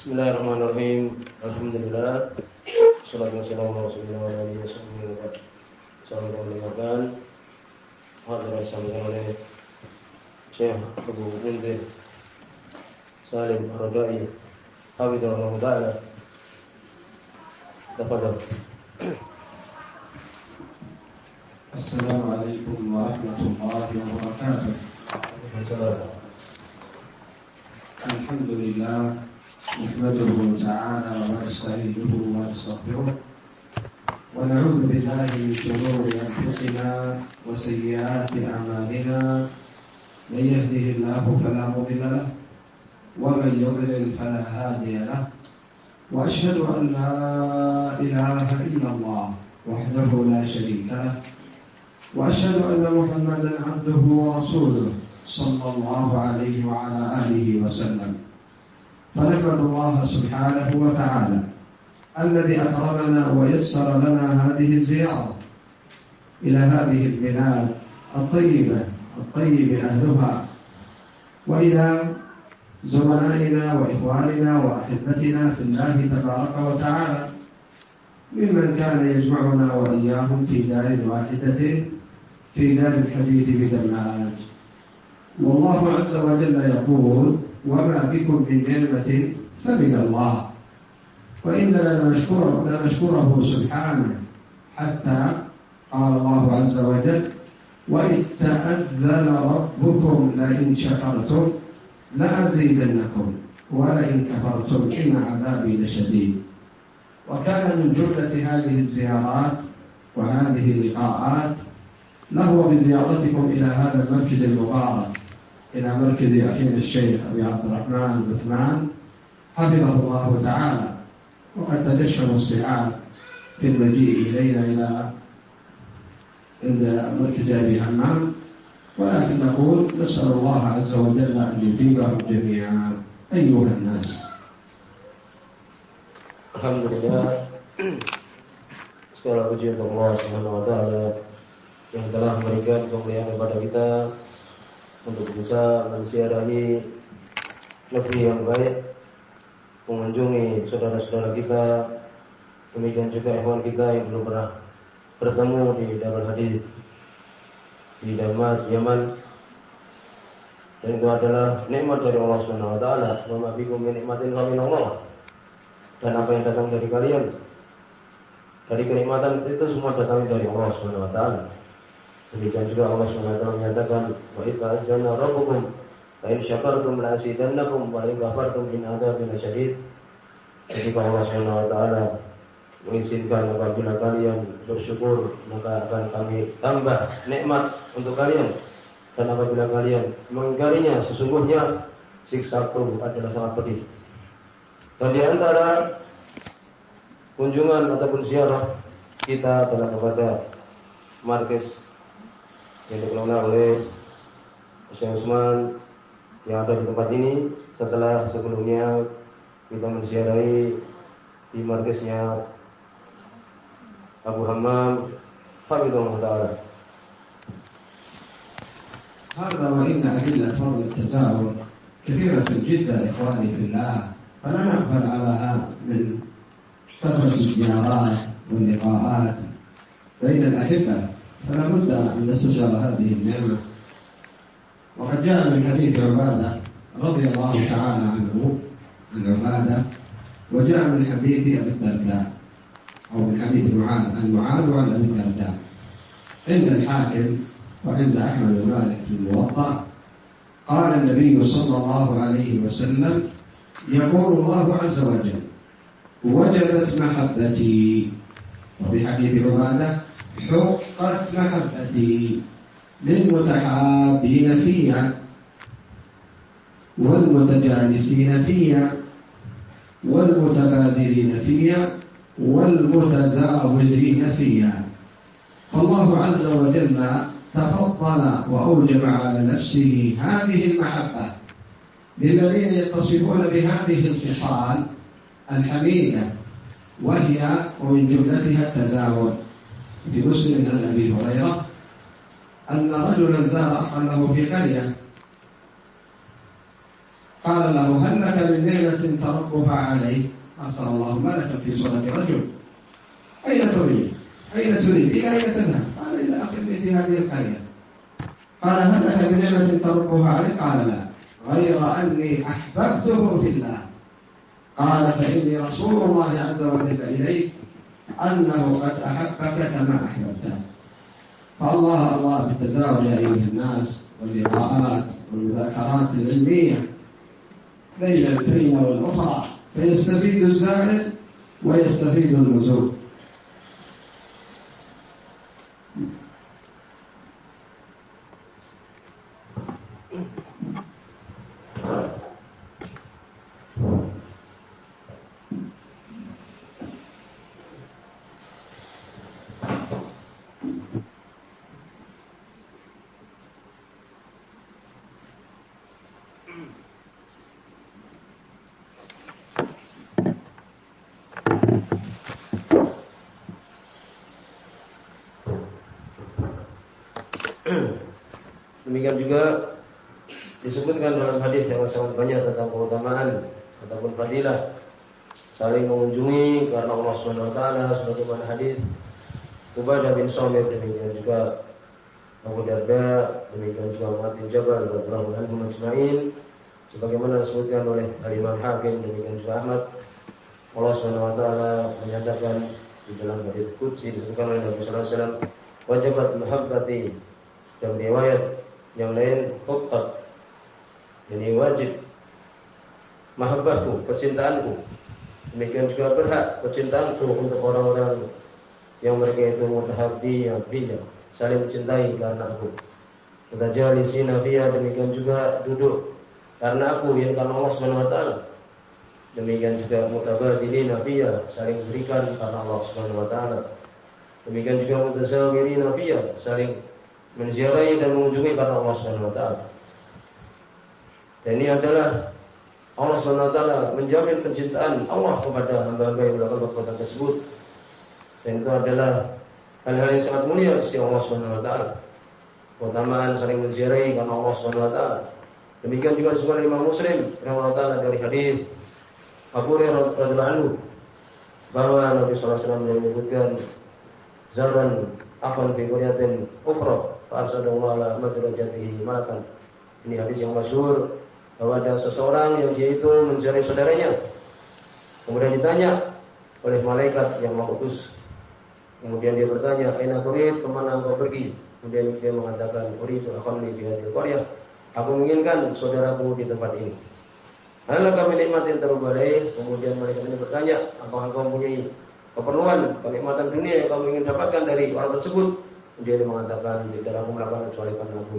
Bismillahirrahmanirrahim. Alhamdulillah. Salatu wassalamu ala Rasulillah wa alihi wasallam. Salam mendengarkan hadirin sampaikan oleh Syekh Abu Munzir Salim Ar-Radai Hafizahullah Ta'ala. Tafadhal. Assalamualaikum warahmatullahi wabarakatuh. Assalamualaikum. Alhamdulillah نحمده تعالى ونستعينه ونستغفره ونعوذ بالله من شرور أنفسنا وسيئات أعمالنا. من يهده الله فلا مضل له ومن يضلل فلا هادي له. وأشهد أن لا إله إلا الله وحده لا شريك له. وأشهد أن محمدا عبده ورسوله صلى الله عليه وعلى آله وسلم. فنحمد الله سبحانه وتعالى. الذي أكرمنا ويسر لنا هذه الزيارة إلى هذه البلاد الطيبة الطيب أهلها. وإلى زملائنا وإخواننا وأحبتنا في الله تبارك وتعالى. ممن كان يجمعنا وإياهم في دار واحدة في دار الحديث بدماج والله عز وجل يقول وما بكم من نعمة فمن الله. وإننا لنشكره, لنشكره سبحانه حتى قال الله عز وجل وإذ تأذن ربكم لئن شكرتم لأزيدنكم ولئن كفرتم إن عذابي لشديد. وكان من جملة هذه الزيارات وهذه اللقاءات له بزيارتكم إلى هذا المركز المبارك. إلى مركز أخينا الشيخ أبي عبد الرحمن عثمان حفظه الله تعالى وقد تجشم الصعاب في المجيء إلينا إلى عند مركز أبي حمام ولكن نقول نسأل الله عز وجل أن يجيبهم جميعا أيها الناس. Alhamdulillah Segala puji untuk Allah Subhanahu wa taala yang telah memberikan kemuliaan kepada kita. Untuk bisa mensiarahi negeri yang baik, mengunjungi saudara-saudara kita, demikian juga ikhwan kita yang belum pernah bertemu di Darul Hadis di Damas, Yaman. Dan itu adalah nikmat dari Allah Subhanahu wa taala. Wa ma bikum min nikmatin Allah. Dan apa yang datang dari kalian dari kenikmatan itu semua datang dari Allah Subhanahu wa taala. Demikian juga Allah SWT menyatakan wa idza ajana rabbukum la in syakartum la azidannakum wa in kafartum in adzabin syadid. Jadi Allah SWT mengizinkan apabila kalian bersyukur maka akan kami tambah nikmat untuk kalian dan apabila kalian mengingkarinya sesungguhnya siksa itu adalah sangat pedih. Dan di antara kunjungan ataupun ziarah kita adalah kepada markis yang dikelola oleh Syekh Usman yang ada di tempat ini setelah sebelumnya kita menziarahi di markasnya Abu Hammam Fabidullah Ta'ala هذا وإن أدلة فضل التزاور كثيرة جدا إخواني في الله فلا نغفل على من كثرة الزيارات واللقاءات بين الأحبة فلا بد أن نستشعر هذه النعمة. وقد جاء من حديث عبادة رضي الله تعالى عنه عن عبادة وجاء من حديث أبي الدرداء أو من حديث معاذ عن معاذ وعن أبي الدرداء. عند الحاكم وعند أحمد ومالك في الموطأ قال النبي صلى الله عليه وسلم يقول الله عز وجل وجبت محبتي. وفي حديث عبادة حقت محبتي للمتحابين فيها والمتجالسين فيها والمتبادلين فيها والمتزاوجين فيها. فالله عز وجل تفضل وأوجب على نفسه هذه المحبة للذين يتصفون بهذه الخصال الحميدة وهي ومن جملتها التزاوج في مسلم عن أبي هريرة أن رجلا زار اخا له في قرية قال له هل لك من نعمة تربها عليه أرسل الله ملكا في صورة رجل أين تريد؟ أين تريد؟ إلى أين تذهب؟ قال إلى أخذني في هذه القرية قال هل لك بنعمة تربها عليه؟ قال لا غير أني أحببته في الله قال فإني رسول الله عز وجل إليك أنه قد أحبك كما أحببته فالله الله بالتزاوج يا أيها الناس واللقاءات والمذاكرات العلمية بين الكلمة والأخرى فيستفيد الزائر ويستفيد النزول. Demikian juga disebutkan dalam hadis yang sangat banyak tentang keutamaan ataupun fadilah saling mengunjungi karena Allah Subhanahu wa taala sebagaimana hadis Ubadah bin Samir demikian juga Abu Darda demikian juga Muhammad bin Jabal radhiyallahu anhu majma'in sebagaimana disebutkan oleh Imam Hakim demikian juga Ahmad. Allah Subhanahu wa taala menyatakan di dalam hadis qudsi disebutkan oleh Nabi sallallahu alaihi wasallam wajibat mahabbati dan riwayat yang lain hutat ini wajib. Mahabbahku kecintaanku demikian juga berhak kecintaanku untuk orang-orang yang mereka itu mutahabbi yang bijak saling mencintai karena aku. Mutajalisina sinafia demikian juga duduk karena aku yang karena Allah Subhanahu wa taala demikian juga mutabadilina fiya saling berikan karena Allah Subhanahu wa taala. Demikian juga mutasawirina fiya saling menziarahi dan mengunjungi karena Allah Subhanahu wa taala. Dan ini adalah Allah Subhanahu wa taala menjamin kecintaan Allah kepada hamba-hamba yang melakukan perbuatan tersebut. Dan itu adalah hal-hal yang sangat mulia sisi Allah Subhanahu wa taala. Keutamaan saling menziarahi karena Allah Subhanahu wa taala. Demikian juga sebuah Imam Muslim Allah taala dari hadis Abu Hurairah radhiyallahu anhu bahwa Nabi sallallahu alaihi wasallam menyebutkan zaman akan fi quryatin ukhra Fa'arsadallahu ala madrajatihi malakan. Ini hadis yang masyhur bahwa ada seseorang yang dia itu mencari saudaranya. Kemudian ditanya oleh malaikat yang mengutus. Kemudian dia bertanya, "Aina turid? Ke mana engkau pergi?" Kemudian dia mengatakan, "Uridu akhani fi hadhihi qaryah." Aku menginginkan saudaraku di tempat ini. Hal kami nikmatin terubadai. Kemudian malaikat ini bertanya, apakah kau mempunyai keperluan kenikmatan dunia yang kamu ingin dapatkan dari orang tersebut? dia mengatakan jika aku melakukan kecuali karena aku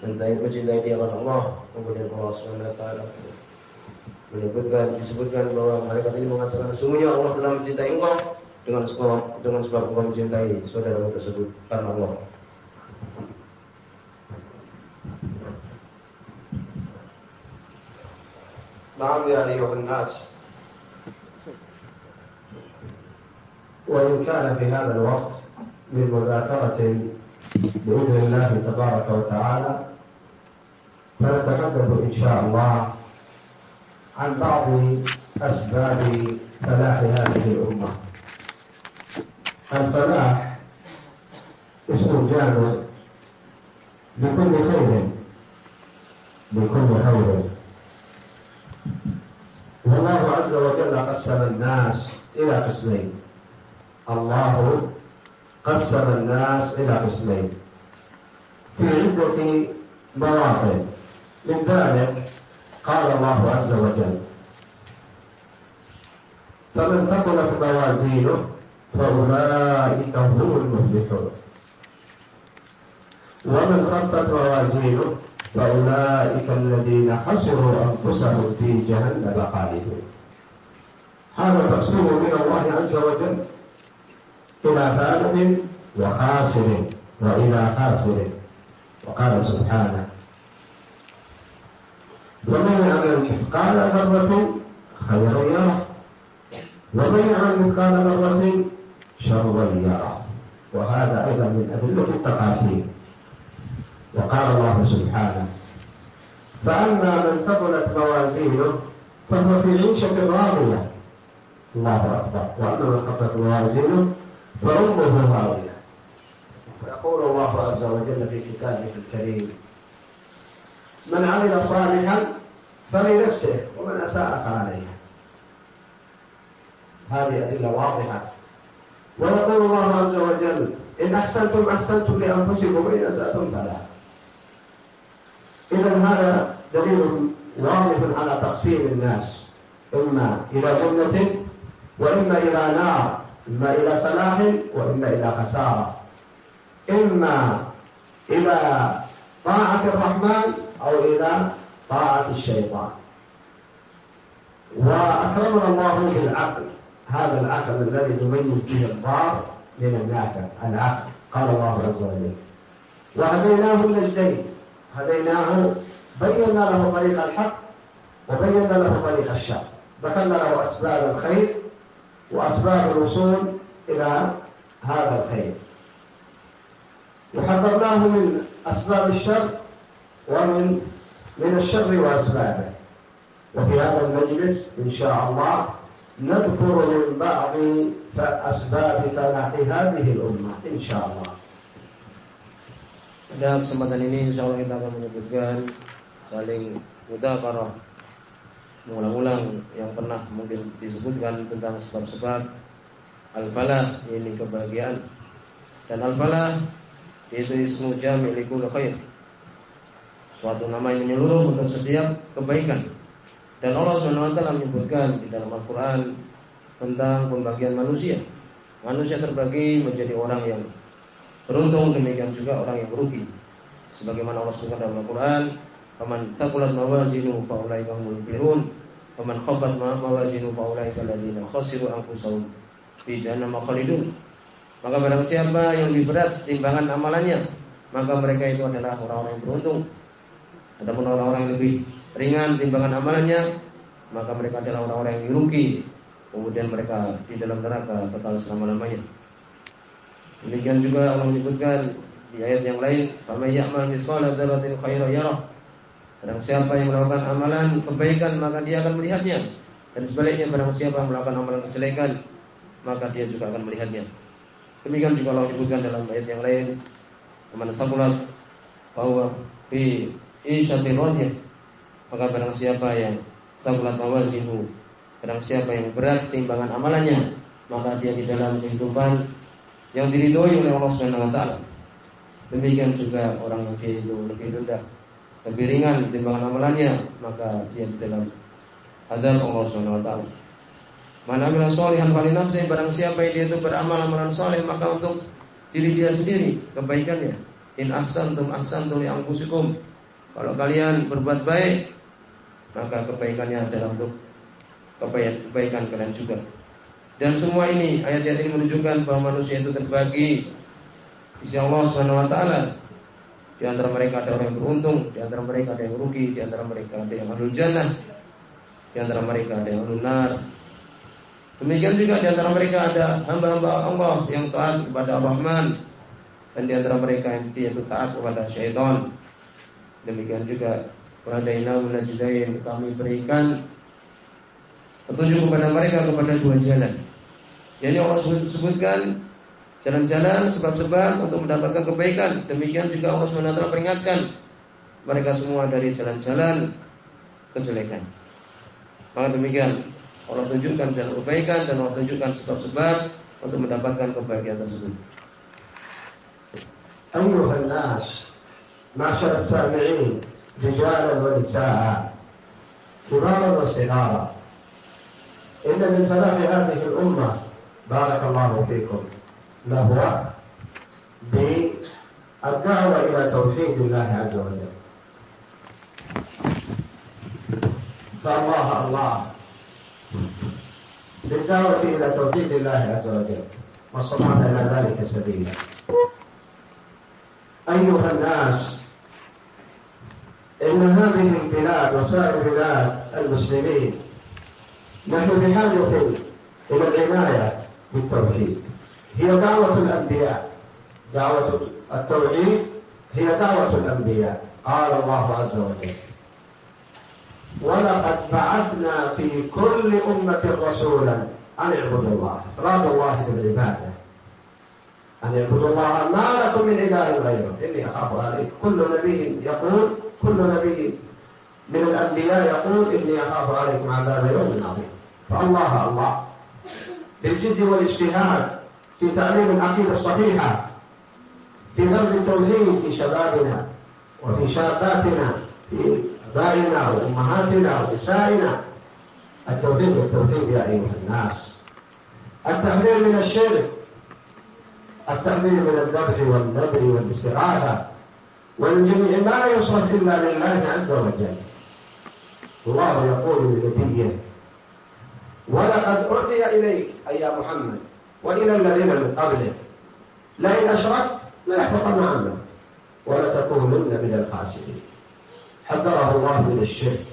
mencintai mencintai dia karena Allah kemudian Allah Subhanahu Wa Taala menyebutkan disebutkan bahwa mereka ini mengatakan sungguhnya Allah telah mencintai engkau dengan sebab dengan sebab engkau mencintai saudaramu tersebut karena Allah. نعم يا أيها الناس وإن كان في هذا الوقت من مذاكرة بإذن الله تبارك وتعالى فنتحدث إن شاء الله عن بعض أسباب فلاح هذه الأمة. الفلاح اسم جامع لكل خير لكل خير. والله عز وجل قسم الناس إلى قسمين الله قسم الناس إلى قسمين. في عدة مواطن من ذلك قال الله عز وجل فمن ثقلت موازينه فأولئك هم المفلحون. ومن خفت موازينه فأولئك الذين خسروا أنفسهم في جهنم خالدون. هذا تقسيم من الله عز وجل إلى فائز وخاسر وإلى خاسر وقال سبحانه. ومن يعمل مثقال ذرة خيرا يره. ومن يعمل مثقال ذرة شرا يره. وهذا أيضا من أدلة التقاسيم. وقال الله سبحانه. فأما من ثقلت موازينه فهو في عيشة راضية. الله أكبر. وأما من خفت موازينه فأمه هاوية ويقول الله عز وجل في كتابه الكريم من عمل صالحا فلنفسه ومن أساء فعليها هذه أدلة واضحة. ويقول الله عز وجل إن أحسنتم أحسنتم لأنفسكم وإن أسأتم فلا. إذا هذا دليل واضح على تقسيم الناس إما إلى جنة وإما إلى نار. إما إلى فلاح وإما إلى خسارة. إما إلى طاعة الرحمن أو إلى طاعة الشيطان. وأكرمنا الله بالعقل. هذا العقل الذي نميز به الضار من النافع العقل. قال الله عز وجل وهديناه النجدين هديناه بينا له طريق الحق وبينا له طريق الشر. ذكرنا له أسباب الخير وأسباب الوصول إلى هذا الخير. وحذرناه من أسباب الشر ومن من الشر وأسبابه. وفي هذا المجلس إن شاء الله نذكر من بعض أسباب فلاح هذه الأمة إن شاء الله. Pada kesempatan ini insya Allah kita akan menyebutkan saling mudakarah mengulang-ulang yang pernah mungkin disebutkan tentang sebab-sebab al-falah ini kebahagiaan dan al-falah ismu jami' likul khair suatu nama yang menyeluruh untuk setiap kebaikan dan Allah SWT menyebutkan di dalam Al-Quran tentang pembagian manusia. Manusia terbagi menjadi orang yang beruntung, demikian juga orang yang merugi. Sebagaimana Allah SWT dalam Al-Quran, "Faman thaqulat mawazinu faulaika humul muflihun, khalidun." Maka barang siapa yang lebih berat timbangan amalannya, maka mereka itu adalah orang-orang yang beruntung. Adapun orang-orang yang lebih ringan timbangan amalannya, maka mereka adalah orang-orang yang rugi. Kemudian mereka di dalam neraka kekal selama-lamanya. Demikian juga Allah menyebutkan di ayat yang lain, "Faman ya'mal mithqala dzarratin khairan yarah." Barang siapa yang melakukan amalan kebaikan maka dia akan melihatnya. Dan sebaliknya barang siapa yang melakukan amalan kejelekan maka dia juga akan melihatnya. Demikian juga Allah menyebutkan dalam ayat yang lain, "Man thaqulat bahwa fi radiyah." Maka barang siapa yang sabulat mawazihu Barang siapa yang berat timbangan amalannya Maka dia di dalam kehidupan Yang diridhoi oleh Allah Taala. Demikian juga orang yang dia itu lebih rendah Lebih ringan timbangan amalannya Maka dia di dalam Adab Allah Subhanahu Wa Taala. Mana amila solihan fali nafsi Barang siapa yang dia itu beramal amalan soleh Maka untuk diri dia sendiri Kebaikannya In ahsantum ahsantum yang kusikum Kalau kalian berbuat baik maka kebaikannya adalah untuk kebaikan kalian juga. Dan semua ini ayat-ayat ini menunjukkan bahwa manusia itu terbagi di Allah Subhanahu wa taala. Di antara mereka ada orang yang beruntung, di antara mereka ada yang rugi, di antara mereka ada yang ahlul jannah, di antara mereka ada yang ahlul nar. Demikian juga di antara mereka ada hamba-hamba Allah yang taat kepada Ar-Rahman dan di antara mereka yang itu taat kepada syaitan. Demikian juga Wahdainahu najdain kami berikan petunjuk kepada mereka kepada dua jalan. Jadi Allah sebutkan jalan-jalan sebab-sebab untuk mendapatkan kebaikan. Demikian juga Allah SWT peringatkan mereka semua dari jalan-jalan kejelekan. Maka demikian Allah tunjukkan jalan kebaikan dan Allah tunjukkan sebab-sebab untuk mendapatkan kebahagiaan tersebut. Ayuhan nas, masyarakat sami'in, رجالا ونساء كبارا وصغارا إن من فلاح هذه الأمة بارك الله فيكم هو؟ بالدعوة إلى توحيد الله عز وجل. فالله الله. بالدعوة إلى توحيد الله عز وجل. وصنعنا إلى ذلك سبيلا. أيها الناس إن هذه البلاد وسائر بلاد المسلمين نحن بحاجة إلى العناية بالتوحيد. هي دعوة الأنبياء. دعوة التوحيد هي دعوة الأنبياء. قال الله عز وجل ولقد بعثنا في كل أمة رسولا أن اعبدوا الله. إفراد الله بالعبادة. أن اعبدوا الله. ما لكم من إله غيره. إني أخاف عليكم كل نبي يقول كل نبي من الأنبياء يقول إني أخاف عليكم عذاب يوم عظيم. فالله الله بالجد والاجتهاد في تعليم العقيدة الصحيحة في غرز التوحيد في شبابنا وفي شاباتنا في آبائنا وأمهاتنا ونسائنا. التوحيد والتوحيد يا أيها الناس. التحذير من الشرك التحذير من الذبح والنذر والاستغاثة جميع ما يصرف إلا لله عز وجل. الله يقول لنبيه ولقد أوحي إليك أي يا محمد وإلى الذين من قبلك لئن أشركت ليحبطن عملك ولتكونن من الخاسرين. حذره الله من الشرك.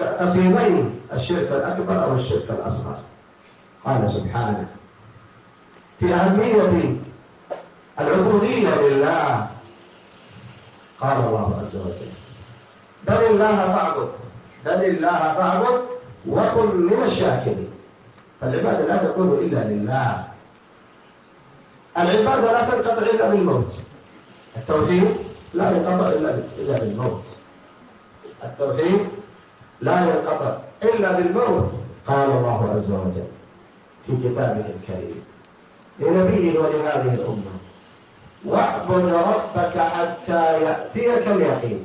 بقسيمين الشرك الأكبر أو الشرك الأصغر. قال سبحانه في أهمية العبودية لله. قال الله عز وجل بل الله فاعبد بل الله فاعبد وكن من الشاكرين. فالعبادة لا تكون إلا لله. العبادة لا تنقطع إلا بالموت. التوحيد لا ينقطع إلا بالموت. التوحيد لا ينقطع إلا بالموت. قال الله عز وجل في كتابه الكريم. لنبيه ولهذه الأمة واعبد ربك حتى يأتيك اليقين.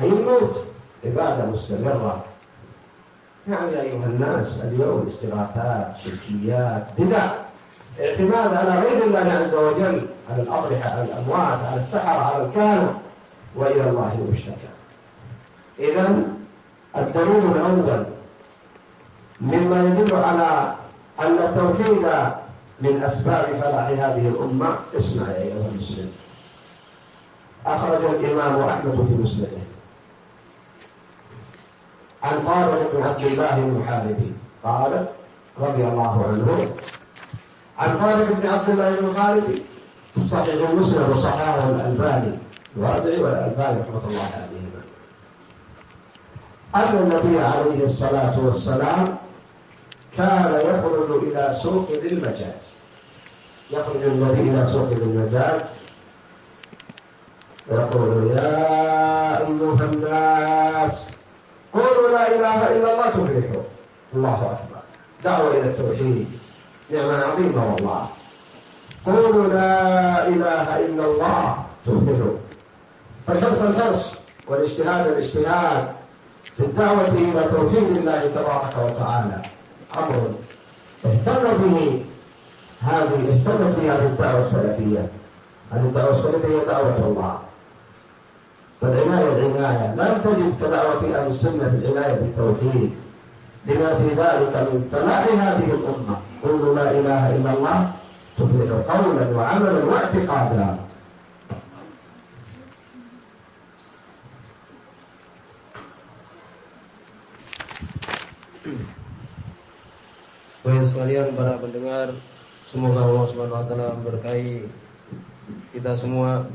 أي الموت؟ عبادة مستمرة. نعم يا أيها الناس اليوم استغاثات شركيات بدع اعتماد على غير الله عز وجل على الأضرحة على الأموات على السحرة على الكهنة وإلى الله المشتكى. إذا الدليل الأول مما يدل على أن التوحيد من أسباب فلاح هذه الأمة اسمع يا أيها المسلم. أخرج الإمام أحمد في مسلمه عن طارق بن عبد الله المحاربي. قال رضي الله عنه عن طارق بن عبد الله المحاربي. صحيح مسلم وصححه الألباني. الوادعي والألباني رحمة الله عليهما. أن النبي عليه الصلاة والسلام كان يخرج إلى سوق ذي المجاز. يخرج النبي إلى سوق ذي المجاز. ويقول يا أيها الناس قولوا لا إله إلا الله تفلحوا. الله أكبر. دعوة إلى التوحيد. نعمة عظيمة والله. قولوا لا إله إلا الله تفلحوا. فالحرص الحرص والاجتهاد الاجتهاد في الدعوة إلى توحيد الله تبارك وتعالى. أمر. اهتم به. هذه اهتمت به هذه الدعوة السلفية. هذه الدعوة السلفية دعوة الله. فالعناية العناية لم تجد كدعوة أهل السنة في العناية بالتوحيد لما في ذلك من فلاح هذه الأمة قولوا لا إله إلا الله تفلح قولا وعملا واعتقادا Baik sekalian para pendengar, semoga Allah Subhanahu wa taala memberkahi kita semua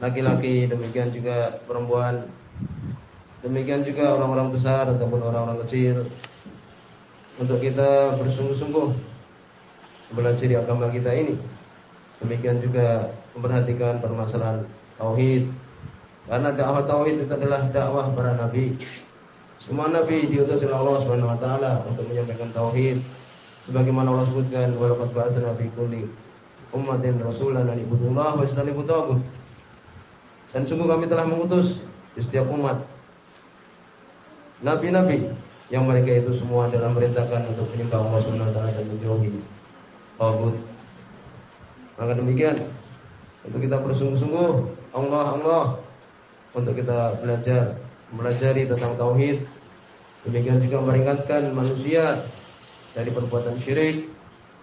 laki-laki demikian juga perempuan demikian juga orang-orang besar ataupun orang-orang kecil. Untuk kita bersungguh-sungguh belajar agama kita ini. Demikian juga memperhatikan permasalahan tauhid. Karena dakwah tauhid itu adalah dakwah para nabi. Semua nabi diutus oleh Allah Subhanahu wa taala untuk menyampaikan tauhid. Sebagaimana Allah sebutkan walaqad ba'atsna fi kulli ummatin rasulan an ibudullah wa istanibu tagut dan sungguh kami telah mengutus di setiap umat nabi-nabi yang mereka itu semua adalah merintahkan untuk menyembah Allah taala dan menjauhi tagut. Maka demikian untuk kita bersungguh-sungguh Allah Allah untuk kita belajar mempelajari tentang tauhid. Demikian juga meringankan manusia dari perbuatan syirik.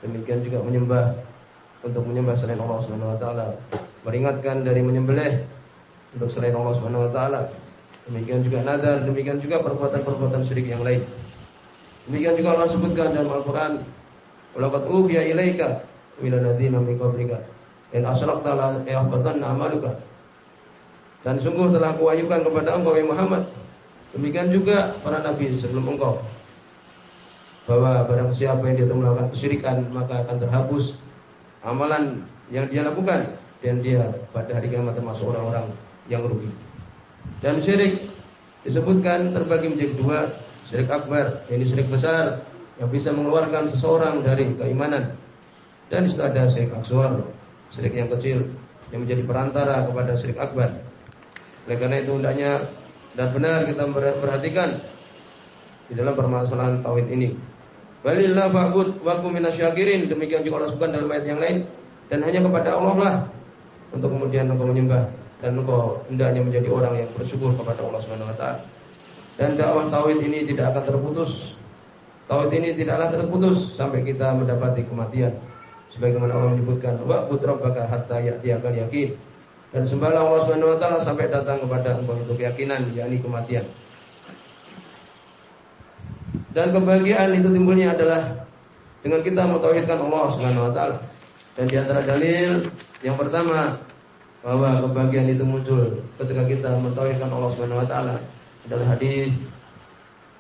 Demikian juga menyembah untuk menyembah selain Allah taala. Meringatkan dari menyembelih untuk selain Allah Subhanahu wa taala. Demikian juga nazar, demikian juga perbuatan-perbuatan syirik yang lain. Demikian juga Allah sebutkan dalam Al-Qur'an, "Walaqad uhiya ilaika ila ladzina min qablika in asrakta la amaluka." Dan sungguh telah kuayukan kepada engkau ya Muhammad. Demikian juga para nabi sebelum engkau. Bahwa barang siapa yang dia melakukan kesyirikan maka akan terhapus amalan yang dia lakukan dan dia pada hari kiamat termasuk orang-orang yang rugi. Dan syirik disebutkan terbagi menjadi dua, syirik akbar, ini syirik besar yang bisa mengeluarkan seseorang dari keimanan. Dan di ada syirik asghar, syirik yang kecil yang menjadi perantara kepada syirik akbar. Oleh karena itu hendaknya dan benar kita perhatikan di dalam permasalahan tauhid ini. Walillah fa'bud wa kum minasyakirin. Demikian juga Allah sebutkan dalam ayat yang lain dan hanya kepada Allah lah untuk kemudian engkau menyembah dan engkau hendaknya menjadi orang yang bersyukur kepada Allah Subhanahu wa taala. Dan dakwah tauhid ini tidak akan terputus. Tauhid ini tidaklah terputus sampai kita mendapati kematian. Sebagaimana Allah menyebutkan, "Wa'bud rabbaka hatta ya'tiyakal yakin." Dan sembahlah Allah Subhanahu wa taala sampai datang kepada engkau itu keyakinan yakni kematian. Dan kebahagiaan itu timbulnya adalah dengan kita mentauhidkan Allah Subhanahu wa taala. Dan di antara dalil yang pertama bahwa kebahagiaan itu muncul ketika kita mentauhidkan Allah Subhanahu wa taala adalah hadis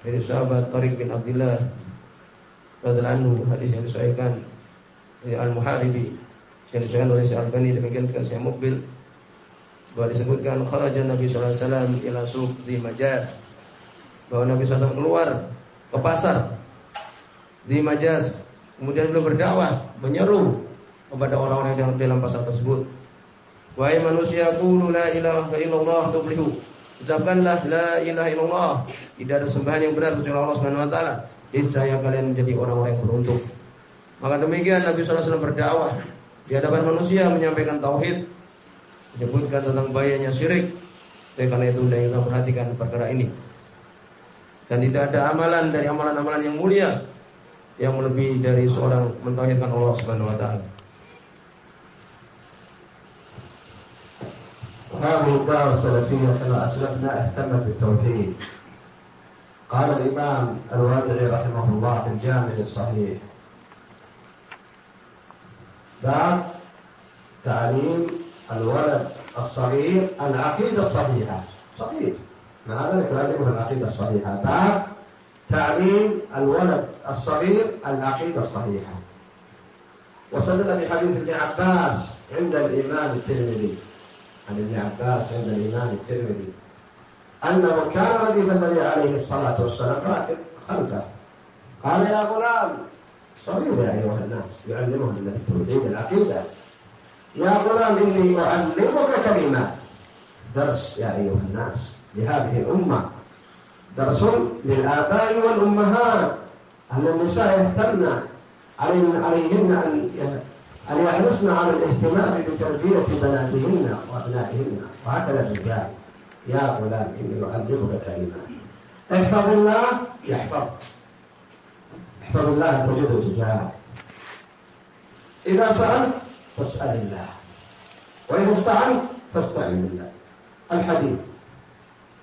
dari sahabat Tariq bin Abdullah radhiyallahu anhu hadis yang disahihkan dari Al-Muharibi yang disahihkan oleh Syekh Al-Albani demikian juga Syekh Mukbil bahwa disebutkan kharaja Nabi sallallahu alaihi wasallam ila suq di Majaz bahwa Nabi SAW keluar ke pasar di Majaz kemudian beliau berdakwah menyeru kepada orang-orang yang dalam pasar tersebut wahai manusia qulu la ilaha illallah tuflihu ucapkanlah la ilaha illallah tidak ada sembahan yang benar kecuali Allah Subhanahu wa taala niscaya kalian menjadi orang-orang yang beruntung maka demikian Nabi SAW berdakwah di hadapan manusia menyampaikan tauhid menyebutkan tentang bahayanya syirik. Oleh karena itu hendaknya kita perhatikan perkara ini. Dan tidak ada amalan dari amalan-amalan yang mulia yang melebihi dari seorang mentauhidkan Allah Subhanahu wa taala. هذه الدعوة السلفية كما أسلفنا اهتمت بالتوحيد. قال الإمام الوادعي رحمه الله في الجامع الصحيح. باب تعليم الولد الصغير العقيدة الصحيحة. صحيح. ما هذا يعلمه العقيدة الصحيحة. باب تعليم الولد الصغير العقيدة الصحيحة. وصدق في حديث ابن عباس عند الإمام الترمذي. عن ابن عباس عند الإمام الترمذي. أنه كان رديف النبي عليه الصلاة والسلام راكب خلفه. قال يا غلام صغير يا أيها الناس يعلمه النبي توحيد العقيدة. يا غلام إني أعلمك كلمات. درس يا أيها الناس لهذه الأمة. درس للآباء والأمهات. أن النساء يهتمن عليهن أن أن يحرصن على الاهتمام بتربية بناتهن وأبنائهن. وهكذا الرجال. يا غلام إني أعلمك كلمات احفظ الله. يحفظ. احفظ الله تجده تجاهك إذا سألت فاسأل الله. وإذا استعنت فاستعن بالله. الحديث.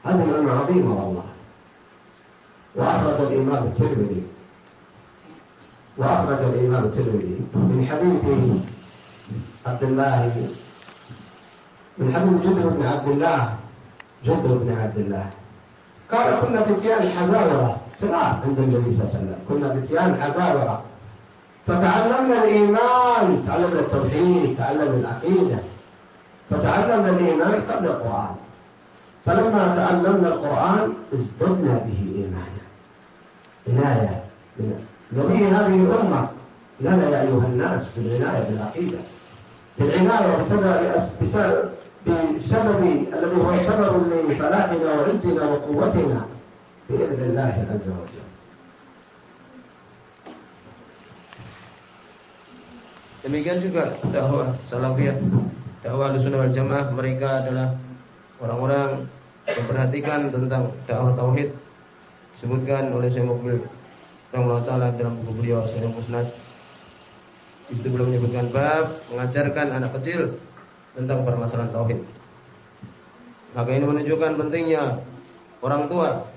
هذه معنى عظيمة والله. وأخرج الإمام الترمذي وأخرج الإمام الترمذي من حديث عبد الله من حديث جبر بن عبد الله. جبر بن عبد الله. قال كنا فتيان حزاورة صغار عند النبي صلى الله عليه وسلم. كنا فتيان حزاورة فتعلمنا الإيمان. تعلمنا التوحيد. تعلمنا العقيدة. فتعلمنا الإيمان قبل القرآن. فلما تعلمنا القرآن ازددنا به إيمانا. عناية نبي هذه الأمة لنا يا أيها الناس بالعناية بالعقيدة بالعناية بسبب بسبب بسبب الذي هو سبب لفلاحنا وعزنا وقوتنا بإذن الله عز وجل Demikian juga dakwah salafiyah, dakwah sunnah wal jamaah mereka adalah orang-orang yang perhatikan tentang dakwah tauhid disebutkan oleh Syekh Mukbil Allah taala dalam buku beliau Syekh Musnad. Di situ beliau menyebutkan bab mengajarkan anak kecil tentang permasalahan tauhid. Maka ini menunjukkan pentingnya orang tua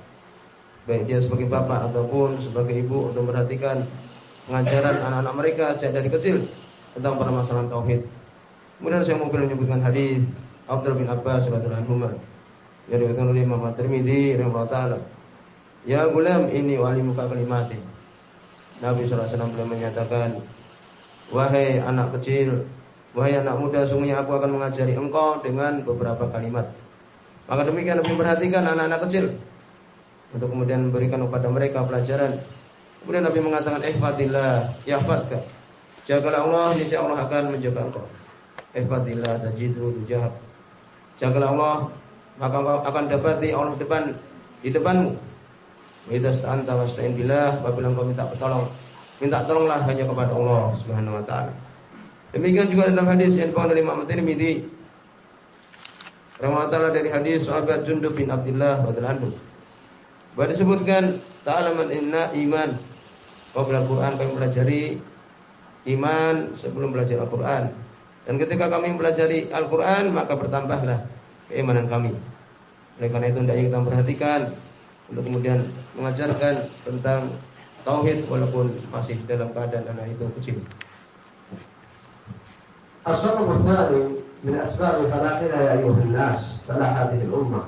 baik dia sebagai bapak ataupun sebagai ibu untuk memperhatikan pengajaran anak-anak mereka sejak dari kecil tentang permasalahan tauhid. Kemudian saya mungkin menyebutkan hadis Abdul bin Abbas radhiyallahu anhu. Yang diriwayatkan oleh Imam At-Tirmidzi rahimahullah. Ya gulam ini wali muka kalimatin. Nabi SAW beliau menyatakan, Wahai anak kecil, wahai anak muda, sungguhnya aku akan mengajari engkau dengan beberapa kalimat. Maka demikian Nabi perhatikan anak-anak kecil untuk kemudian memberikan kepada mereka pelajaran. Kemudian Nabi mengatakan, "Ihfadillah, yahfadka." Jagalah Allah, niscaya Allah akan menjaga engkau. Ihfadillah tajidu tujahab. Jagalah Allah, maka akan dapati Allah depan di depanmu. Wa sta'anta wasta'in billah, apabila engkau minta pertolong, minta tolonglah hanya kepada Allah Subhanahu wa taala. Demikian juga dalam hadis yang dibawakan oleh Imam Tirmidzi Rahmatullah dari hadis sahabat Jundub bin Abdullah radhiyallahu anhu. Bahwa disebutkan ta'alaman inna iman Qabla Al-Quran kami pelajari iman sebelum belajar Al-Quran Dan ketika kami pelajari Al-Quran maka bertambahlah keimanan kami Oleh karena itu hendaknya kita perhatikan Untuk kemudian mengajarkan tentang Tauhid walaupun masih dalam keadaan anak itu kecil السبب الثاني من أسباب فلاحنا يا أيها الناس فلاح هذه الأمة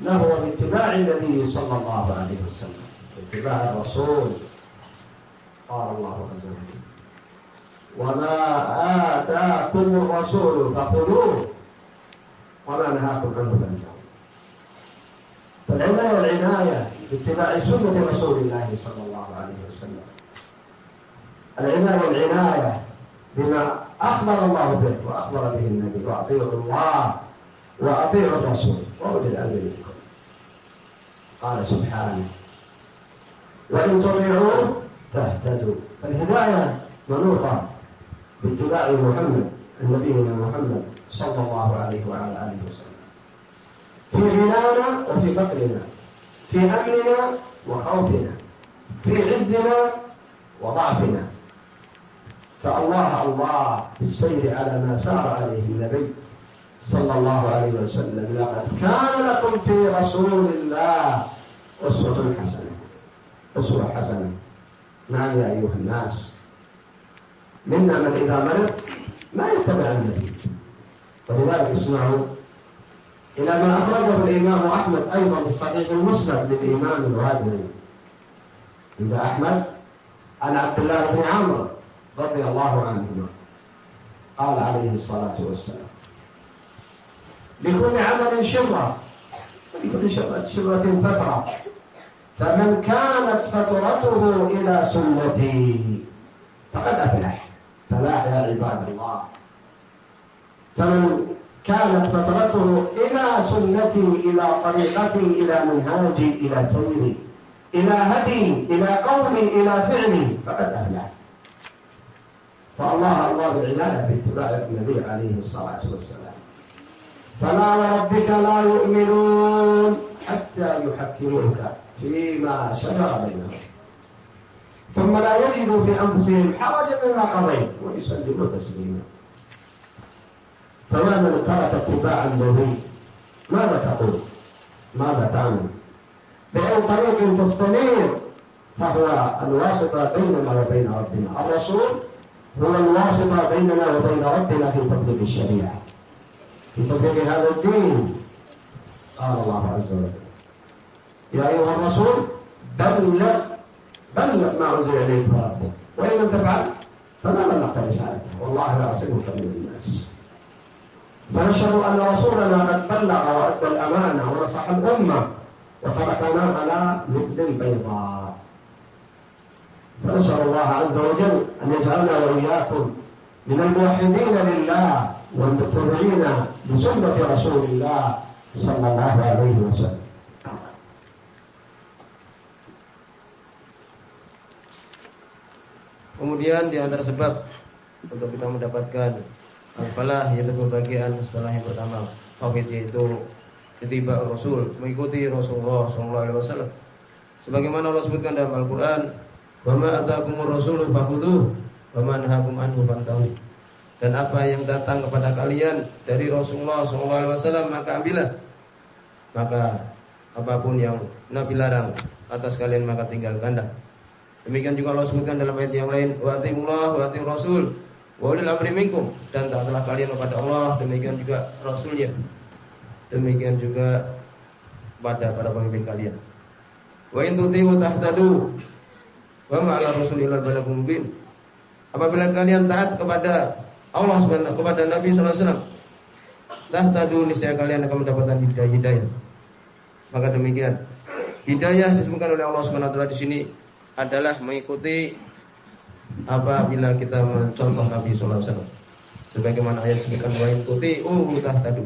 ما هو باتباع النبي صلى الله عليه وسلم اتباع الرسول قال الله عز وجل وما آتاكم الرسول فخذوه وما نهاكم عنه فانتهوا فالعناية العناية باتباع سنة رسول الله صلى الله عليه وسلم. العناية العناية بما أخبر الله به وأخبر به النبي وأطيعوا الله وأطيعوا الرسول وأولي الأمر منكم. قال سبحانه وإن تطيعوه تهتدوا. فالهداية منوطة باتباع محمد نبينا محمد صلى الله عليه وعلى آله وسلم. في غنانا وفي فقرنا في أمننا وخوفنا في عزنا وضعفنا. فالله الله بالسير على ما سار عليه النبي صلى الله عليه وسلم لقد كان لكم في رسول الله أسوة حسنة أسوة حسنة. نعم يا أيها الناس منا من إذا مرض ما يتبع النبي ولذلك اسمعوا إلى ما أخرجه الإمام أحمد أيضا الصحيح المسند للإمام الوادري. عند أحمد عن عبد الله بن عمرو رضي الله عنهما قال عليه الصلاة والسلام. لكل عمل شرة لكل شرة فترة. فمن كانت فترته إلى سنتي فقد أفلح. فلاح يا عباد الله. فمن كانت فترته إلى سنتي إلى طريقتي إلى منهاجي إلى سيري إلى هدي إلى قولي إلى فعلي فقد أفلح فالله الله بالعناية باتباع النبي عليه الصلاة والسلام. فلا وربك لا يؤمنون حتى يحكموك فيما شجر بينهم. ثم لا يجدوا في أنفسهم حرجا مما قضيت ويسلموا تسليما. فما من ترك اتباع النبي؟ ماذا تقول؟ ماذا تعمل؟ بأي طريق تستنير فهو الواسطة بيننا وبين ربنا. الرسول هو الواسطة بيننا وبين ربنا في تطبيق الشريعة. في تطبيق هذا الدين قال الله عز وجل. يا أيها الرسول بلغ بلغ ما أنزل إليك من ربك. وإن لم تفعل فما بلغت رسالته؟ والله يعصمك من الناس. فنشهد أن رسولنا قد بلغ وأدى الأمانة ونصح الأمة وتركنا على مثل البيضاء فنسأل الله عز وجل أن يجعلنا وإياكم من الموحدين لله والمتبعين لسنة رسول الله صلى الله عليه وسلم Kemudian di antara sebab untuk kita mendapatkan al-falah yaitu kebahagiaan setelah yang pertama tauhid yaitu ketiba Rasul mengikuti Rasulullah sallallahu alaihi wasallam. Sebagaimana Allah sebutkan dalam Al-Qur'an, "Wa ma ataakumur rasulu fakhudhuh wa ma nahakum anhu fantahu." Dan apa yang datang kepada kalian dari Rasulullah sallallahu alaihi wasallam maka ambillah. Maka apa pun yang Nabi larang atas kalian maka tinggalkanlah. Demikian juga Allah sebutkan dalam ayat yang lain, wa atiullah wa rasul. Wa ulil amri minkum dan taatlah kalian kepada Allah, demikian juga Rasulnya. Demikian juga pada para pemimpin kalian. Wa in tuti'u tahtadu wa ma 'ala rasulil balakum mubin. Apabila kalian taat kepada Allah Subhanahu kepada Nabi sallallahu alaihi wasallam, tahtadu niscaya kalian akan mendapatkan hidayah. hidayah. Maka demikian. Hidayah disebutkan oleh Allah Subhanahu wa taala di sini adalah mengikuti apabila kita mencontoh Nabi sallallahu alaihi. Sebagaimana ayat disebutkan wa in tuti'u tahtadu.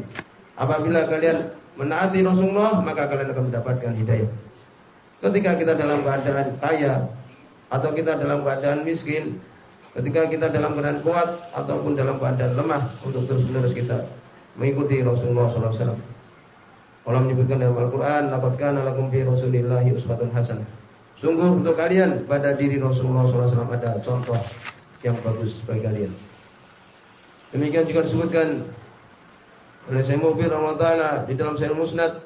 Apabila kalian menaati Rasulullah, maka kalian akan mendapatkan hidayah. Ketika kita dalam keadaan kaya atau kita dalam keadaan miskin, ketika kita dalam keadaan kuat ataupun dalam keadaan lemah untuk terus-menerus kita mengikuti Rasulullah SAW. Allah menyebutkan dalam Al-Quran, "Laqad kana lakum fi Rasulillahi uswatun hasanah." Sungguh untuk kalian pada diri Rasulullah SAW ada contoh yang bagus bagi kalian. Demikian juga disebutkan oleh Syekh Mubir Taala di dalam Sahih Musnad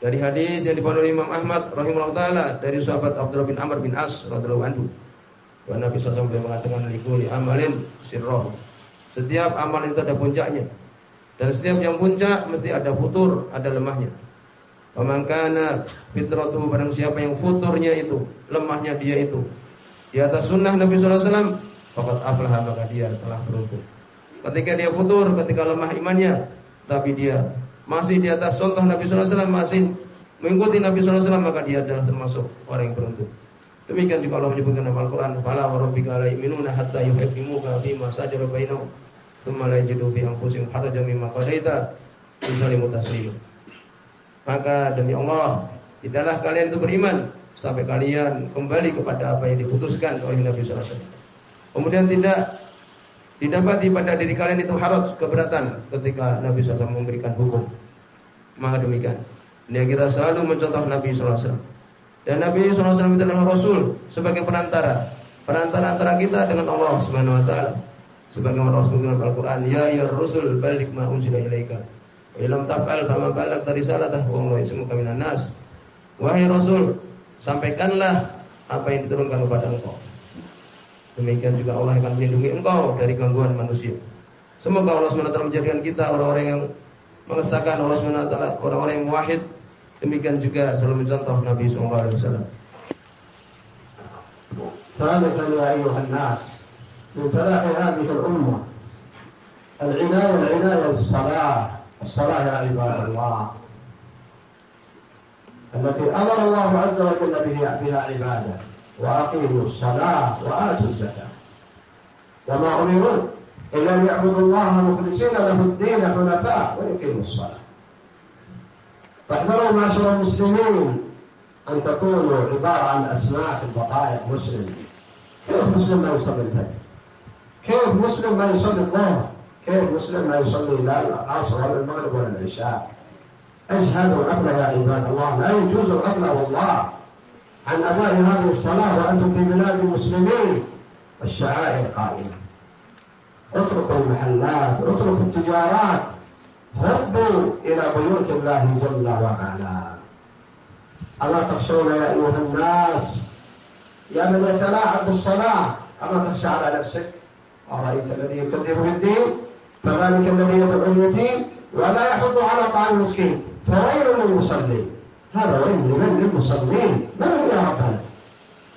dari hadis yang dibawa oleh Imam Ahmad rahimahullah taala dari sahabat Abdullah bin Amr bin As radhiyallahu anhu. Bahwa Nabi SAW mengatakan likuli amalin sirroh. Setiap amal itu ada puncaknya. Dan setiap yang puncak mesti ada futur, ada lemahnya. Pemangkana fitratuhu barang siapa yang futurnya itu, lemahnya dia itu. Di atas sunnah Nabi SAW, fakat aflah maka dia telah beruntung. Ketika dia futur, ketika lemah imannya, tapi dia masih di atas contoh Nabi SAW, masih mengikuti Nabi SAW, maka dia adalah termasuk orang yang beruntung. Demikian juga Allah menyebutkan dalam Al-Quran, "Fala wa rabbika la yu'minuna hatta yuhaqqimuka fi ma sajara bainahum, thumma la yajidu fi anfusihim harajan mimma qadaita, wa taslima." Maka demi Allah, tidaklah kalian itu beriman sampai kalian kembali kepada apa yang diputuskan oleh Nabi SAW. Kemudian tidak didapati pada diri kalian itu harus keberatan ketika Nabi SAW memberikan hukum. Maka demikian. Dia kita selalu mencontoh Nabi SAW. Dan Nabi SAW itu adalah Rasul sebagai perantara. Perantara antara kita dengan Allah Subhanahu Wa Taala. Sebagaimana Rasul dalam Al-Quran, Ya ya Rasul balik ma unzila ilaika. Wa ilam taf'al fama balak risalatah wa Allah ismuka minan nas. Wahai Rasul, sampaikanlah apa yang diturunkan kepada engkau. Demikian juga Allah akan melindungi engkau dari gangguan manusia. Semoga Allah SWT menjadikan kita orang-orang yang mengesahkan Allah SWT, orang-orang yang wahid. Demikian juga selalu mencontoh Nabi SAW. ثالثا يا أيها الناس من فلاح هذه الأمة العناية العناية بالصلاة الصلاة يا عباد الله التي أمر الله عز وجل بها عبادة وأقيموا الصلاة وآتوا الزكاة. وما أمروا إلا أن يعبدوا الله مخلصين له الدين حنفاء ويقيموا الصلاة. فاحذروا معشر المسلمين أن تكونوا عبارة عن أسماء في البقايا مسلم كيف مسلم ما يصلي الفجر؟ كيف مسلم ما يصلي الظهر؟ كيف مسلم ما يصلي لا العصر ولا المغرب ولا العشاء إيش هذا يا عباد الله لا يجوز الغفلة والله عن أداء هذه الصلاة وأنتم في بلاد المسلمين والشعائر قائمة. اتركوا المحلات اتركوا التجارات. هبوا إلى بيوت الله جل وعلا. ألا تخشون يا أيها الناس؟ يا من يتلاعب بالصلاة. أما تخشى على نفسك؟ أرأيت الذي يكذب في الدين؟ فذلك الذي يدعو اليتيم ولا يحض على طعام المسكين. فويل للمصلين. هذا وين لمن؟ للمصلين. من هم يا ربنا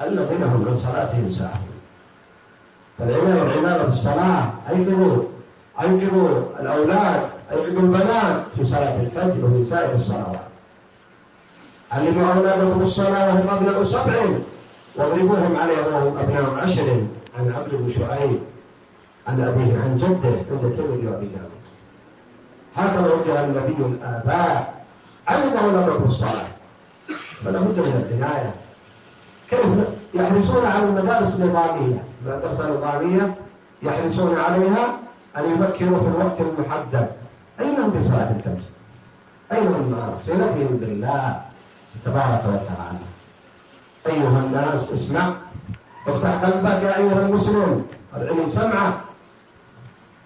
الذين هم من صلاتهم ساهون. فالعناية والعناية بالصلاة أيقظوا أيقظوا الأولاد أيقظوا البنات في صلاة الفجر وفي سائر الصلوات. علموا أولادكم الصلاة وهم أبناء سبع. واضربوهم عليها وهم أبناء عشر. عن عبد بن شعيب. عن أبيه عن جده عند الترمذي وأبي داود. هكذا وجه النبي الآباء. علموا لهم الصلاة. فلا بد من العناية. كيف يحرصون على المدارس النظامية؟ المدرسة النظامية يحرصون عليها أن يفكروا في الوقت المحدد. أين هم بصلاة الفجر؟ أين هم صلتهم بالله تبارك وتعالى. أيها الناس اسمع. افتح قلبك يا أيها المسلم. العلم سمعه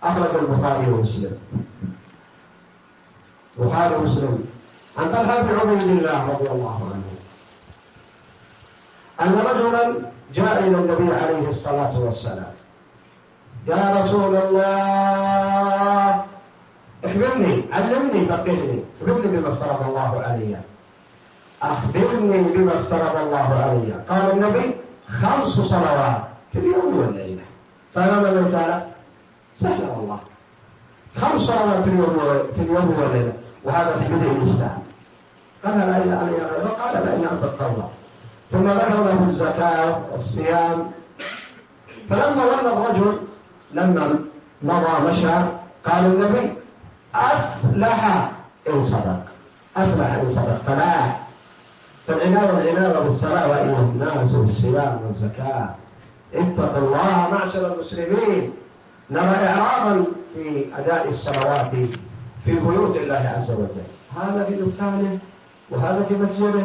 أخرج البخاري ومسلم. بخاري ومسلم. عن طلحة بن عبيد الله رضي الله عنه. أن رجلا جاء إلى النبي عليه الصلاة والسلام. يا رسول الله اخبرني علمني فقهني. اخبرني بما افترض الله علي. أخبرني بما افترض الله علي. قال النبي خمس صلوات في اليوم والليلة. سهلة ولا سهلة؟ سهلة والله خمس صلوات في اليوم في اليوم والليلة وهذا في بدء الإسلام قال لا إله إلا الله قال فإن أنت تطوع ثم ذكر له الزكاة والصيام فلما ولى الرجل لما مضى مشى قال النبي أفلح إن صدق أفلح إن صدق فلاح فالعناية والعناية بالصلاة وأيها الناس بالصيام والزكاة اتقوا الله معشر المسلمين نرى إعراضا في أداء الصلوات في بيوت الله عز وجل. هذا في دكانه وهذا في مسجده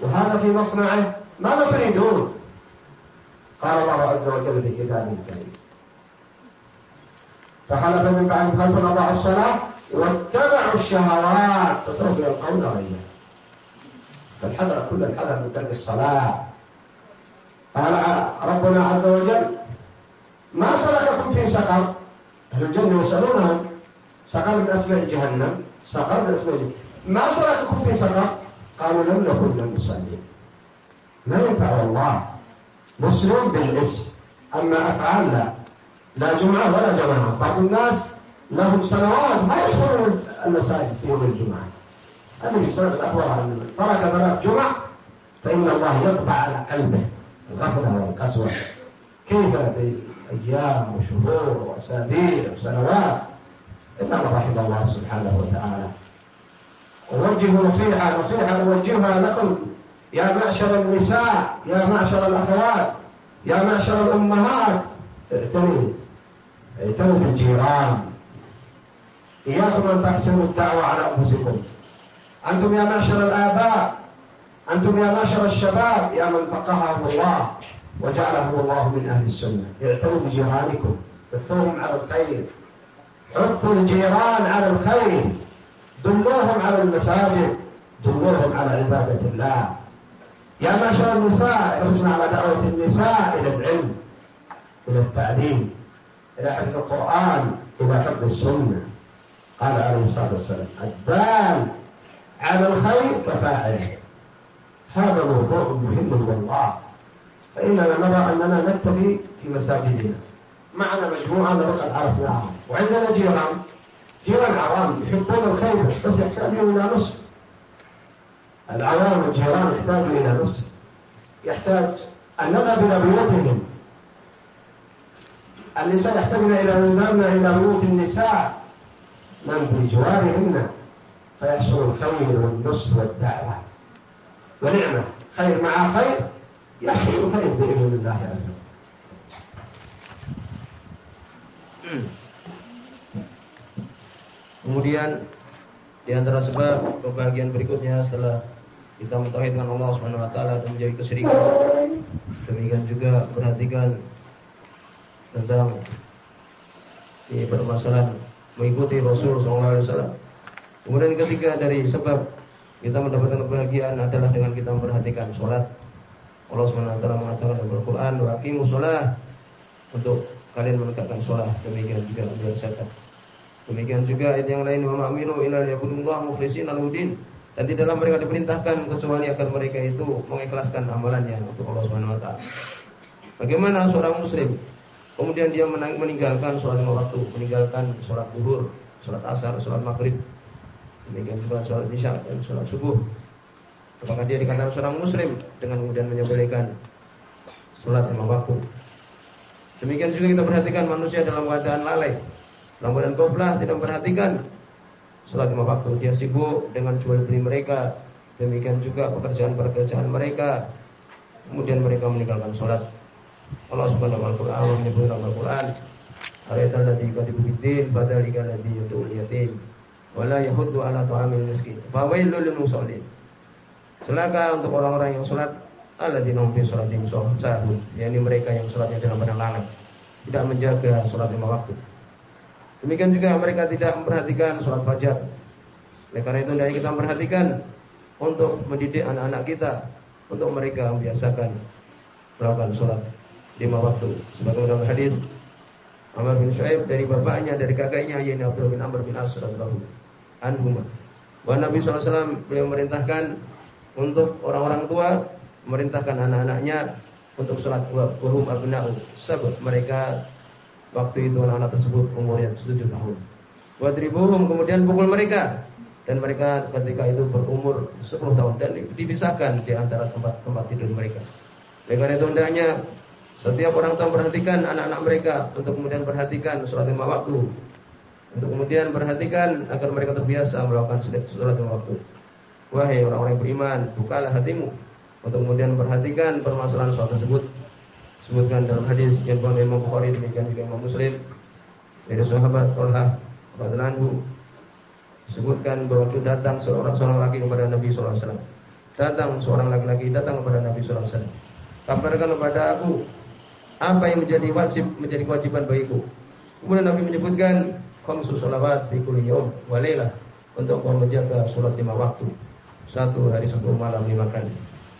وهذا في مصنعه. ماذا تريدون قال الله عز وجل في كتابه الكريم فخلف من بعد خلف اضاعوا الصلاه واتبعوا الشهوات. فسوف يلقون غيا فالحذر كل الحذر من ترك الصلاة. قال ربنا عز وجل ما سلككم في سقر؟ أهل الجنة يسالونهم سقر من أسماء جهنم سقر من أسماء جهنم. ما سلككم في سقر؟ قالوا لم نكن من المصلين. ما ينفع الله مسلم بالاسم أما أفعال لا. لا جمعة ولا جماعة. بعض الناس لهم سنوات ما يدخلون المساجد في يوم الجمعة. النبي صلى الله عليه وسلم ترك ثلاث جمع فإن الله يطبع على قلبه. الغفلة والقسوة. كيف بايام وشهور وأسابيع وسنوات. الا من رحم الله سبحانه وتعالى. أوجه نصيحة نصيحة أوجهها لكم. يا معشر النساء يا معشر الأخوات يا معشر الأمهات. اعتنوا اعتنوا بالجيران. إياكم أن تحسنوا الدعوة على أنفسكم. أنتم يا معشر الآباء أنتم يا معشر الشباب يا من فقههم الله. وجعلهم الله من أهل السنة. اعتنوا بجيرانكم. حثوهم على الخير. حثوا الجيران على الخير. دلوهم على المساجد. دلوهم على عبادة الله. يا معشر النساء احرصنا على دعوة النساء إلى العلم إلى التعليم إلى حفظ القرآن إلى حفظ السنة. قال عليه الصلاة والسلام الدال على الخير كفاعله. هذا موضوع مهم والله. فإننا نرى أننا نكتفي في مساجدنا. معنا مجموعة نرقى العرف معهم وعندنا جيران. جيران عوام يحبون الخير. بس يحتاجون إلى نصف العوام والجيران يحتاجوا إلى نصف يحتاج أن نذهب إلى بيوتهم. النساء يحتاجن إلى أن نذهبنا إلى بيوت النساء. من بجوارهن فيحصل الخير والنصف والدعوة. ونعمة. خير مع خير يحصل الخير بإذن الله عز وجل Kemudian di antara sebab kebahagiaan berikutnya setelah kita mentauhidkan Allah Subhanahu wa taala dan menjauhi kesyirikan. Demikian juga perhatikan tentang ini permasalahan mengikuti Rasul sallallahu alaihi wasallam. Kemudian ketiga dari sebab kita mendapatkan kebahagiaan adalah dengan kita memperhatikan sholat. Allah Subhanahu wa taala mengatakan dalam Al-Qur'an, "Wa aqimus shalah" untuk kalian menegakkan sholat. Demikian juga membayar zakat. Demikian juga ayat yang lain wa ma'miru illa liya'budullah mukhlishina lahudin. Dan tidaklah mereka diperintahkan kecuali agar mereka itu mengikhlaskan amalannya untuk Allah Subhanahu wa taala. Bagaimana seorang muslim kemudian dia meninggalkan sholat lima waktu, meninggalkan sholat duhur, sholat asar, sholat maghrib, demikian juga sholat isya dan sholat subuh. Apakah dia dikatakan seorang muslim dengan kemudian menyembelihkan sholat lima waktu? Demikian juga kita perhatikan manusia dalam keadaan lalai, dalam keadaan goblah tidak memperhatikan sholat lima waktu. Dia sibuk dengan jual beli mereka. Demikian juga pekerjaan-pekerjaan mereka. Kemudian mereka meninggalkan sholat. Allah subhanahu wa ta'ala menyebut dalam Al-Quran. Ayat allati qadibu biddin Fadhalika alladhi yudu'ul yatim Wala yahuddu ala ta'amil miskin Fawailul lil musallin Celaka untuk orang-orang yang sholat Alladzina hum fi sholatim sahun yakni mereka yang sholatnya dalam badan lalai Tidak menjaga sholat lima waktu Demikian juga mereka tidak memperhatikan sholat fajar. Oleh karena itu dari kita memperhatikan untuk mendidik anak-anak kita untuk mereka membiasakan melakukan sholat lima waktu. Sebagaimana dalam hadis Amr bin Shu'aib dari bapaknya, dari kakaknya yaitu Abdullah bin Amr bin As radhiyallahu anhu. Bahwa Nabi SAW beliau memerintahkan untuk orang-orang tua memerintahkan anak-anaknya untuk sholat wahum abna'u sabut mereka waktu itu anak-anak tersebut umurnya 7 tahun. Wadribuhum kemudian pukul mereka dan mereka ketika itu berumur 10 tahun dan dipisahkan di antara tempat-tempat tidur mereka. Oleh karena itu hendaknya setiap orang tua memperhatikan anak-anak mereka untuk kemudian perhatikan sholat lima waktu. Untuk kemudian perhatikan agar mereka terbiasa melakukan sholat lima waktu. Wahai orang-orang beriman, bukalah hatimu untuk kemudian perhatikan permasalahan sholat tersebut. Sebutkan dalam hadis yang Imam Bukhari demikian juga Imam Muslim dari sahabat Talha radhiyallahu Sebutkan bahwa itu datang seorang seorang laki kepada Nabi sallallahu. Datang seorang laki-laki datang kepada Nabi sallallahu. Kabarkan kepada aku apa yang menjadi wajib menjadi kewajiban bagiku. Kemudian Nabi menyebutkan khamsu sholawat di kulli yaum wa untuk menjaga sholat lima waktu. Satu hari satu malam lima kali.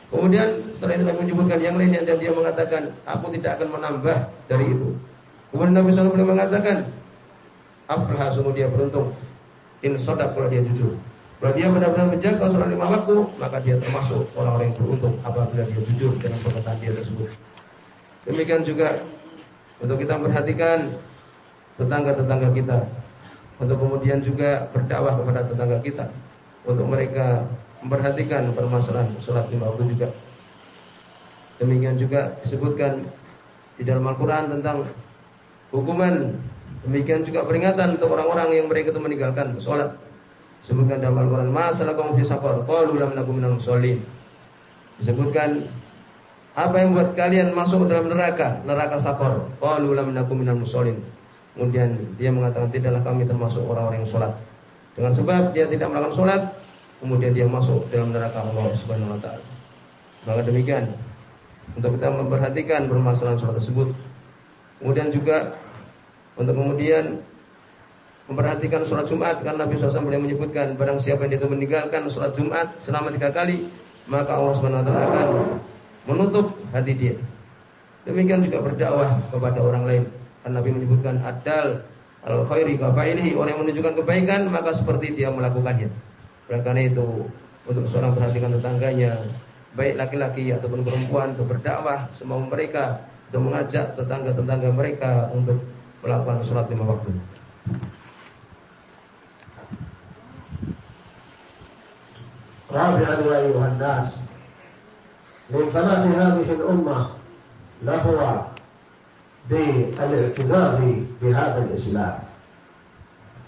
Kemudian setelah itu Nabi menyebutkan yang lainnya dan dia mengatakan aku tidak akan menambah dari itu. Kemudian Nabi SAW mengatakan aflah sungguh dia beruntung in sodak kalau dia jujur. Kalau dia benar-benar menjaga sholat lima waktu, maka dia termasuk orang-orang yang beruntung apabila dia jujur dengan perkataan dia tersebut. Demikian juga untuk kita memperhatikan tetangga-tetangga kita, untuk kemudian juga berdakwah kepada tetangga kita, untuk mereka memperhatikan permasalahan sholat lima waktu juga. Demikian juga disebutkan di dalam Al-Quran tentang hukuman. Demikian juga peringatan untuk orang-orang yang mereka itu meninggalkan sholat. Disebutkan dalam Al-Quran, Masalah fi sakor, qalu lam nakum minal Disebutkan apa yang membuat kalian masuk dalam neraka? Neraka sakor. Qalu lam nakum minal musallin. Kemudian dia mengatakan tidaklah kami termasuk orang-orang yang sholat. Dengan sebab dia tidak melakukan sholat, kemudian dia masuk dalam neraka Allah Subhanahu wa taala. Maka demikian untuk kita memperhatikan permasalahan sholat tersebut. Kemudian juga untuk kemudian memperhatikan sholat Jumat karena Nabi SAW boleh menyebutkan barang siapa yang itu meninggalkan sholat Jumat selama tiga kali maka Allah Subhanahu Wa Taala akan menutup hati dia. Demikian juga berdakwah kepada orang lain. Karena Nabi menyebutkan adal al khairi kafailihi orang yang menunjukkan kebaikan maka seperti dia melakukannya. Oleh karena itu untuk seorang perhatikan tetangganya baik laki-laki ataupun perempuan untuk berdakwah semua mereka untuk mengajak tetangga-tetangga mereka untuk melakukan sholat lima waktu. رابعا يا أيها الناس من كلام هذه الأمة لهو بالاعتزاز بهذا الإسلام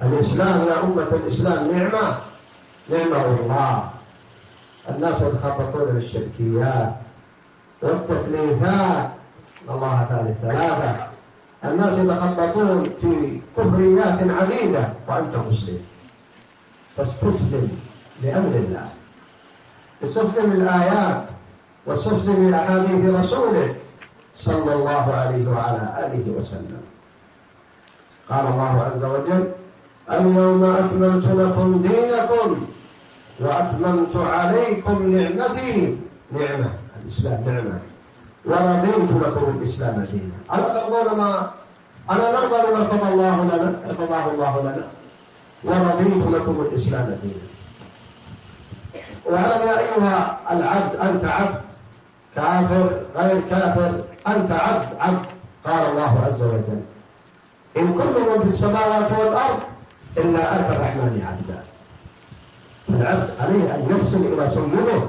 الإسلام يا أمة الإسلام نعمة نعمة الله. الناس يتخططون بالشركيات والتثليثات الله ثالث ثلاثة. الناس يتخططون في كفريات عديدة. وأنت مسلم. فاستسلم لأمر الله. استسلم للآيات واستسلم لأحاديث رسوله صلى الله عليه وعلى آله وسلم. قال الله عز وجل اليوم أكملت لكم دينكم وأتممت عليكم نعمتي. نعمة. الإسلام نعمة. ورضيت لكم الإسلام دينا. ألا ترضون ما ألا نرضى لما قضى الله لنا قضاه الله لنا. ورضيت لكم الإسلام دينا. يا أيها العبد أنت عبد. كافر غير كافر. أنت عبد عبد. قال الله عز وجل إن كل من في السماوات والأرض إلا أنت الرحمن عبدا العبد عليه أن يرسل إلى سيده.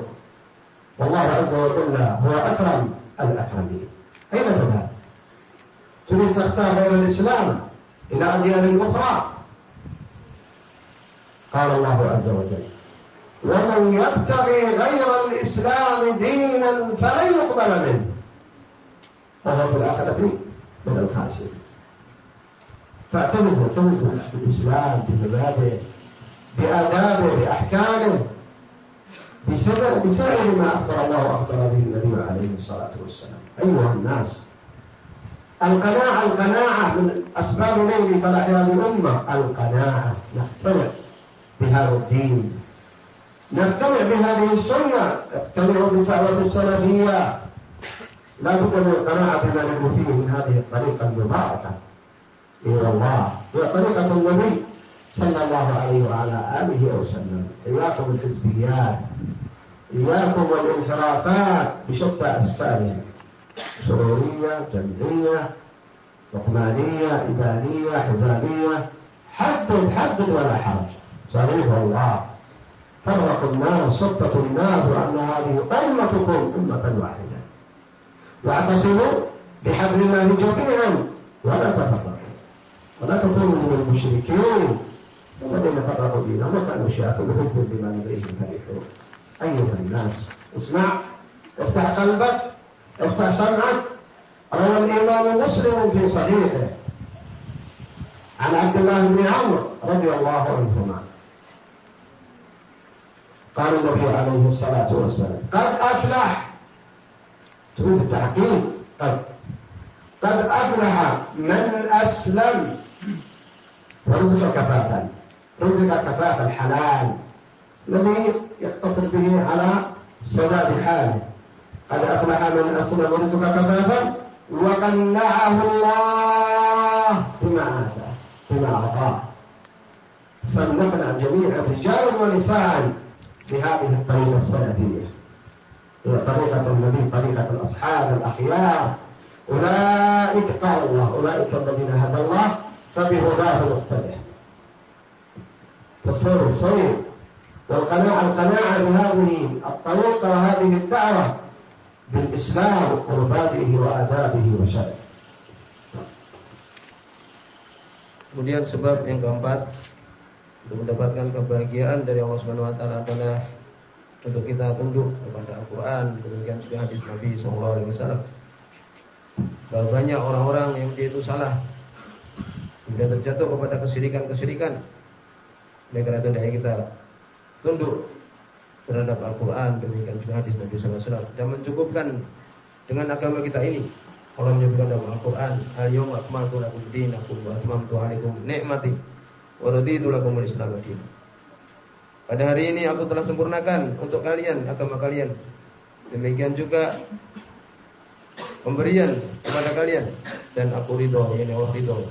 والله عز وجل هو أكرم الأكرمين. أين تذهب؟ تريد تختار غير الإسلام إلى أديان أخرى قال الله عز وجل ومن يبتغي غير الإسلام دينا فلن يقبل منه. وهو في الآخرة من الخاسرين. فاعتمدوا اعتمدوا بالإسلام بمبادئه بآدابه بأحكامه بسبب بسبب ما أخبر الله وأخبر به النبي عليه الصلاة والسلام. أيها الناس القناعة القناعة من أسباب نيل فلاح هذه الأمة القناعة. نقتنع بهذا الدين. نقتنع بهذه السنة. نقتنع بدعوة السلفية. لا بد من القناعة بما نحن فيه من هذه الطريقة المباركة. إلى الله. هي طريقة النبي صلى الله عليه وعلى آله وسلم. إياكم الحزبيات إياكم والانحرافات بشتى أسفارها سرورية جمعية لقمانية إبانية حزامية حدد حدد ولا حرج. صريح الله. فرق الناس شتت الناس وأن هذه أمتكم أمة واحدة. واعتصموا بحبل الله جميعا ولا تفرقوا. ولا تكونوا من المشركين الذين فرقوا دينهم وكانوا شاكوا بحكم بما لديهم فرحون أيها الناس اسمع افتح قلبك افتح سمعك روى الإمام مسلم في صحيحه عن عبد الله بن عمرو رضي الله عنهما قال النبي عليه الصلاة والسلام قد أفلح تريد التحقيق قد قد أفلح من أسلم ورزق كفافا رزق كفافا الحلال. الذي يقتصر به على سداد حاله. قد أفلح من أسلم ورزق كفافا وقنعه الله بما آتاه بما أعطاه. فلنقنع جميعا رجال ونساء بهذه الطريقة السلفية. هي طريقة النبي طريقة الأصحاب الأخيار. أولئك قال الله أولئك الذين هدى الله فبهداه مقتدع فالصير الصير والقناعة القناعة بهذه الطريقة وهذه الدعوة بالإسلام ومبادئه وآدابه وشرعه Kemudian sebab yang keempat untuk mendapatkan kebahagiaan dari Allah Subhanahu wa taala adalah untuk kita tunduk kepada Al-Qur'an, demikian juga hadis Nabi sallallahu alaihi wasallam. Bahwa banyak orang-orang yang dia itu salah. Dia terjatuh kepada kesirikan-kesirikan. Oleh karena itu kita tunduk terhadap Al-Quran demikian juga hadis Nabi SAW dan mencukupkan dengan agama kita ini Allah menyebutkan dalam Al-Quran Al-Yawma akmaltu lakum dinakum wa atmamtu alaikum ni'mati wa raditu lakum al-islam Pada hari ini aku telah sempurnakan untuk kalian agama kalian. Demikian juga pemberian kepada kalian dan aku ridho, ini Allah ridho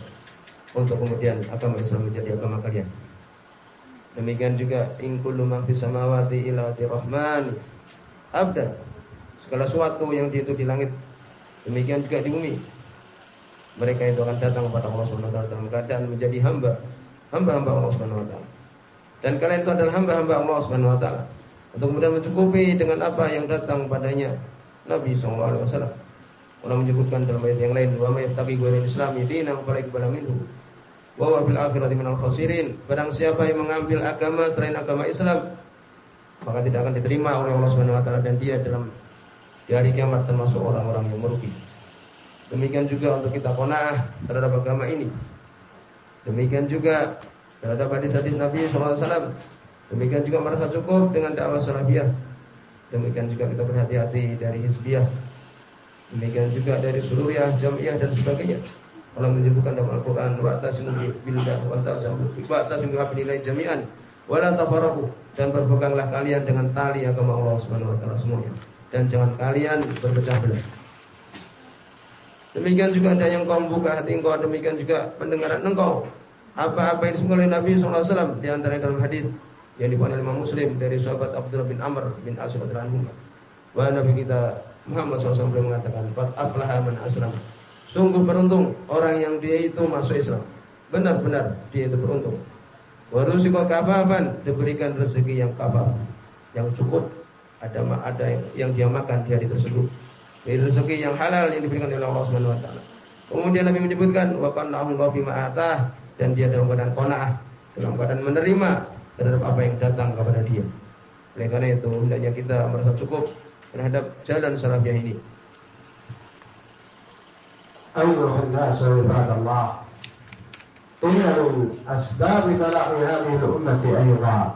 untuk kemudian agama Islam menjadi agama kalian. Demikian juga in kullu man fis samawati ila rahman abda. Segala sesuatu yang di itu di langit demikian juga di bumi. Mereka itu akan datang kepada Allah Subhanahu wa taala dalam keadaan menjadi hamba, hamba-hamba Allah Subhanahu wa taala. Dan kalian itu adalah hamba-hamba Allah Subhanahu wa taala. Untuk kemudian mencukupi dengan apa yang datang padanya Nabi sallallahu alaihi wasallam. Allah menyebutkan dalam ayat yang lain, "Wa may yattaqi ghairal islami dinan fala yuqbala minhu." Wa huwa fil akhirati minal khasirin. Barang siapa yang mengambil agama selain agama Islam, maka tidak akan diterima oleh Allah Subhanahu wa taala dan dia dalam di hari kiamat termasuk orang-orang yang merugi. Demikian juga untuk kita qanaah terhadap agama ini. Demikian juga terhadap hadis-hadis Nabi SAW. Demikian juga merasa cukup dengan dakwah salafiyah. Demikian juga kita berhati-hati dari hizbiyah. Demikian juga dari sururiyah, jamiyah dan sebagainya. Allah menyebutkan dalam Al-Quran Wa'tasimu billah Wa'tasimu hablillah jami'an Wala tafaraku Dan berpeganglah kalian dengan tali agama Allah Subhanahu wa taala semuanya. Dan jangan kalian berpecah belah. Demikian juga ada yang kau buka hati engkau Demikian juga pendengaran engkau. Apa-apa yang disebut oleh Nabi SAW Di antara dalam hadis Yang dibuat oleh Muslim Dari sahabat Abdullah bin Amr bin Aswad Ranhum Bahwa Nabi kita Muhammad SAW mengatakan Fat aflaha man aslam Sungguh beruntung orang yang dia itu masuk Islam. Benar-benar dia itu beruntung. Warusiko kafaban diberikan rezeki yang kafaf, yang cukup. Ada ada yang, dia makan di hari tersebut. Dari rezeki yang halal yang diberikan oleh Allah Subhanahu wa taala. Kemudian Nabi menyebutkan wa qannahum bima atah dan dia dalam keadaan qanaah, dalam keadaan menerima terhadap apa yang datang kepada dia. Oleh karena itu hendaknya kita merasa cukup terhadap jalan salafiyah ini. أيها الناس عباد الله إن من أسباب فلاح هذه الأمة أيضا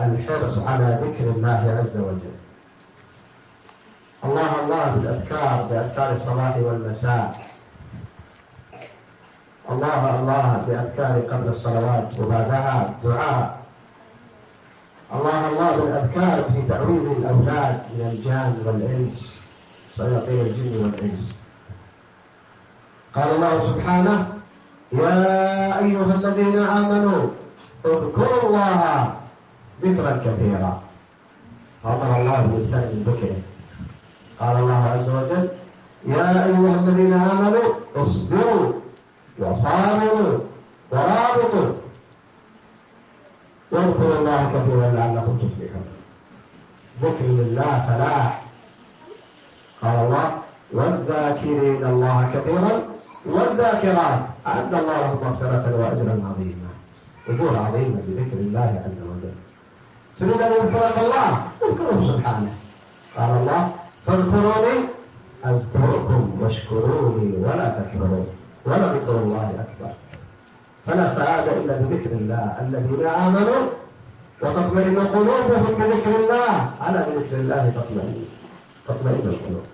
الحرص على ذكر الله عز وجل. الله الله بالأذكار بأذكار الصباح والمساء. الله الله بأذكار قبل الصلوات وبعدها دعاء. الله الله بالأذكار في تعويض الأولاد من الجان والإنس شياطين الجن والإنس. قال الله سبحانه يا أيها الذين آمنوا اذكروا الله ذكرا كثيرا. أمر الله بالثاني ذكره قال الله عز وجل يا أيها الذين آمنوا اصبروا وصابروا ورابطوا. واذكروا الله كثيرا لعلكم تفلحون. ذكر لله فلاح. قال الله والذاكرين الله كثيرا. والذاكرات. أعد الله لهم مغفرة وأجرا عظيما. أجور عظيمة بذكر الله عز وجل. تريد أن يذكرك الله؟ اذكره سبحانه. قال الله فاذكروني أذكركم واشكروني ولا تكفرون. ولذكر الله أكبر. فلا سعادة إلا بذكر الله. الذين آمنوا وتطمئن قلوبهم بذكر الله. على بذكر الله تطمئن. تطمئن القلوب.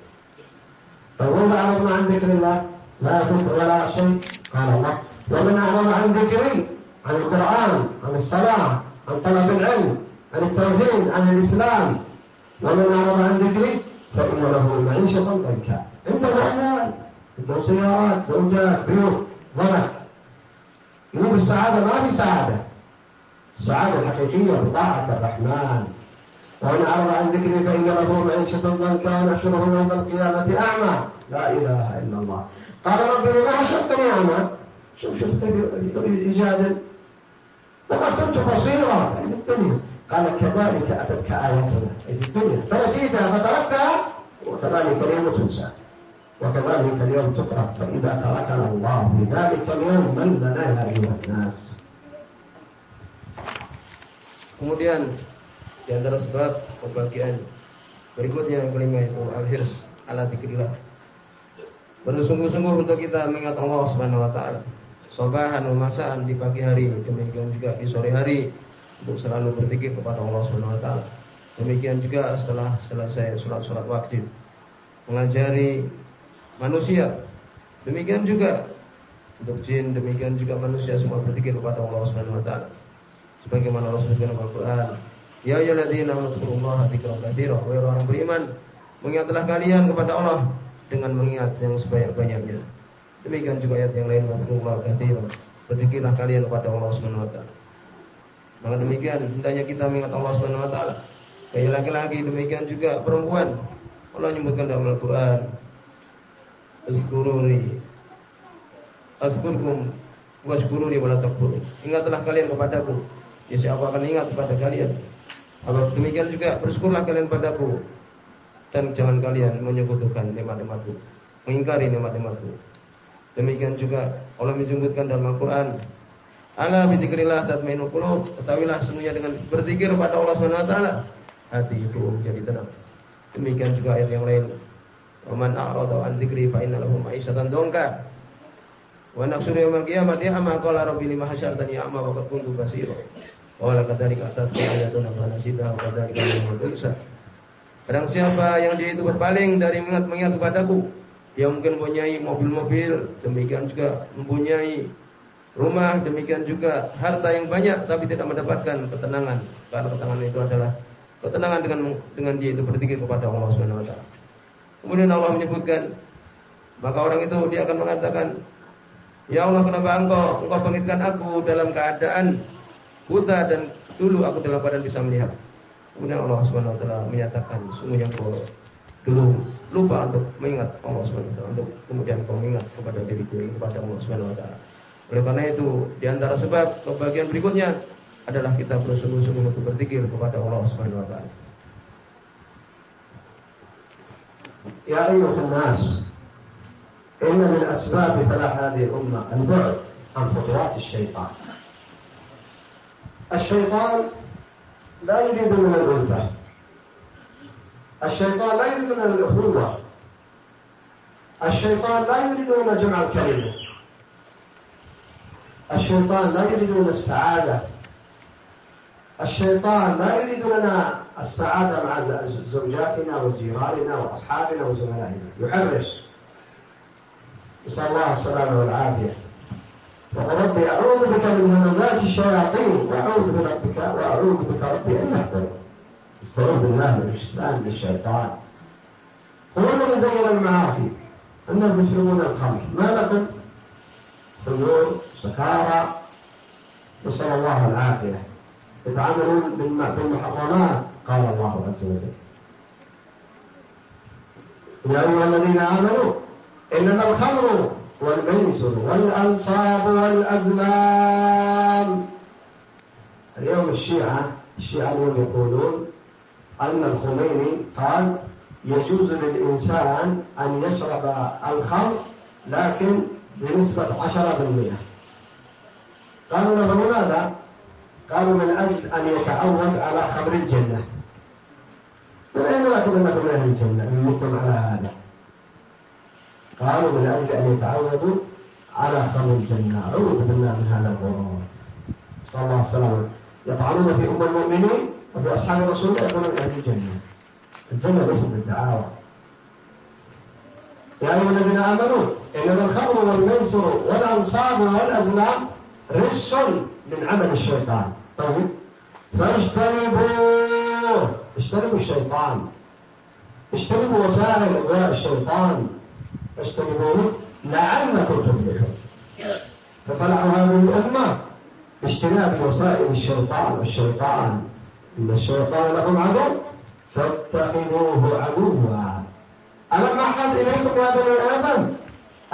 فهو أعرضنا عن ذكر الله؟ لا ذكر ولا شيء قال الله. ومن أعرض عن ذكري عن القرآن عن الصلاة عن طلب العلم عن التوحيد عن الإسلام. ومن أعرض عن ذكري فإن له معيشة ضنكا عنده أموال عنده سيارات زوجات بيوت ضنك يقول السعادة ما في سعادة. السعادة الحقيقية بطاعة الرحمن. ومن أعرض عن ذكري فإن له معيشة ضنكا ونحشره يوم القيامة أعمى. لا إله إلا الله. قال ربي لما حشرتني أعمى شوف شوف يجادل لقد كنت بصيرا في الدنيا. قال كذلك أتتك آياتنا في الدنيا. فنسيتها فتركتها وكذلك اليوم تنسى. وكذلك اليوم تترك فإذا تركنا الله في ذلك اليوم من لنا يا أيها الناس. Kemudian di antara sebab pembagian berikutnya yang kelima itu al-hirs. Ala dzikrillah. Bersungguh-sungguh untuk kita mengingat Allah Subhanahu wa taala. Sobahan masaan di pagi hari, demikian juga di sore hari untuk selalu berpikir kepada Allah Subhanahu wa taala. Demikian juga setelah selesai sholat-sholat wajib mengajari manusia. Demikian juga untuk jin, demikian juga manusia semua berpikir kepada Allah Subhanahu wa taala sebagaimana Allah sebutkan dalam Al-Qur'an ya ayyuhalladzina amanu dzkurullaha dzikran katsira wahai orang beriman mengingatlah kalian kepada Allah dengan mengingat yang sebanyak-banyaknya. Demikian juga ayat yang lain dzkurullaha katsira berzikirlah kalian kepada Allah Subhanahu wa taala. Maka demikian hendaknya kita mengingat Allah Subhanahu wa taala. Baik laki-laki demikian juga perempuan. Allah menyebutkan dalam Al-Qur'an Azkuruni Azkurkum Washkuruni wala takfurun. Ingatlah kalian kepadaku. Ya siapa akan ingat kepada kalian? Kalau demikian juga bersyukurlah kalian padaku Dan jangan kalian menyekutukan nikmat-nikmatku Mengingkari nikmat-nikmatku Demikian juga Allah menyebutkan dalam Al-Quran Ala bidzikrillah tatmainul qulub Ketahuilah semuanya dengan berzikir kepada Allah Subhanahu wa taala hati itu menjadi tenang. Demikian juga ayat yang lain. Waman a'rada an dzikri fa inna lahu ma'isyatan dongka. Wa nahsyuru yaumil qiyamati amma qala rabbi lima hasyartani a'ma wa qad kuntu basira. Wala kadzalika atat ayatuna fa nasitaha wa kadzalika yawmul Barang siapa yang dia itu berpaling dari mengingat mengingat kepadaku, dia mungkin mempunyai mobil-mobil, demikian juga mempunyai rumah, demikian juga harta yang banyak, tapi tidak mendapatkan ketenangan. Karena ketenangan itu adalah ketenangan dengan dengan dia itu berzikir kepada Allah Subhanahu Wa Taala. Kemudian Allah menyebutkan, maka orang itu dia akan mengatakan, Ya Allah kenapa engkau engkau bangkitkan aku dalam keadaan buta dan dulu aku dalam keadaan bisa melihat. Kemudian Allah Subhanahu wa taala menyatakan sungguhnya engkau dulu lupa untuk mengingat Allah Subhanahu wa taala untuk kemudian kau mengingat kepada diriku kepada Allah Subhanahu wa taala. Oleh karena itu di antara sebab kebahagiaan berikutnya adalah kita bersungguh-sungguh untuk berzikir kepada Allah Subhanahu wa taala. يا أيها الناس إن من أسباب فلاح هذه الأمة البعد عن خطوات الشيطان الشيطان لا يريد من الألفة الشيطان لا يريد من الأخوة. الشيطان لا يريد من جمع الكلمة. الشيطان لا يريد من السعادة. الشيطان لا يريد لنا السعادة مع زوجاتنا وجيراننا وأصحابنا وزملائنا. يحرش. نسأل الله السلامة والعافية. ربي أعوذ بك من همزات الشياطين. وأعوذ بربك وأعوذ بك ربي أن يحضر استعوذ بالله من الشيطان من الشيطان. هو الذي زين المعاصي. الناس يشربون الخمر. ما لكم خمور سكارى نسأل الله العافية. يتعاملون بالمحرمات قال الله عز وجل. يا أيها الذين آمنوا إنما الخمر والميسر والأنصاب والأزلام. اليوم الشيعة الشيعة اليوم يقولون أن الخميني قال يجوز للإنسان أن يشرب الخمر لكن بنسبة عشرة بالمئة. قالوا له لماذا؟ قالوا من أجل أن يتعود على خمر الجنة. من أين لكم أنكم من أهل الجنة؟ متم على هذا؟ قالوا من أجل أن يتعودوا على خمر الجنة؟ أعوذ بالله من هذا الغرور صلى الله عليه وسلم. يطعنون في أم المؤمنين وفي أصحاب رسول الله يقولون من أهل الجنة. الجنة ليست بالدعاوى. يا أيها الذين آمنوا إنما الخمر والميسر والأنصاب والأزلام رجس من عمل الشيطان. طيب. فاجتنبوه. اجتنبوا الشيطان. اجتنبوا وسائل اغواء الشيطان. اجتنبوه لعلكم تفلحون. ففلحوا هذه الأمة باجتناب وسائل الشيطان والشيطان. إن الشيطان لكم عدو فاتخذوه عدوا. ألم أحد إليكم يا بني آدم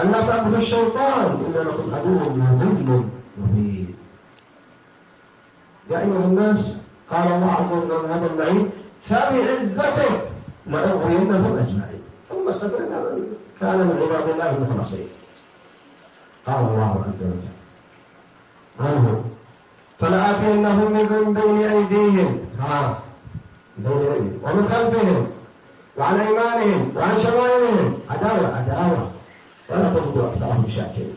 أن لا تعبدوا الشيطان إن لكم عدو مضل مبين؟ يا أيها الناس قال الله عز وجل هذا النعيم فبعزته لأغوينهم أجمعين. ثم استدرنا من كان من عباد الله المخلصين قال الله عز وجل عنه فلآتينهم من بين أيديهم. ها بين أيديهم. ومن خلفهم وعن أيمانهم وعن شمائلهم. عداوة عداوة. ولا تبدو أكثرهم شاكرين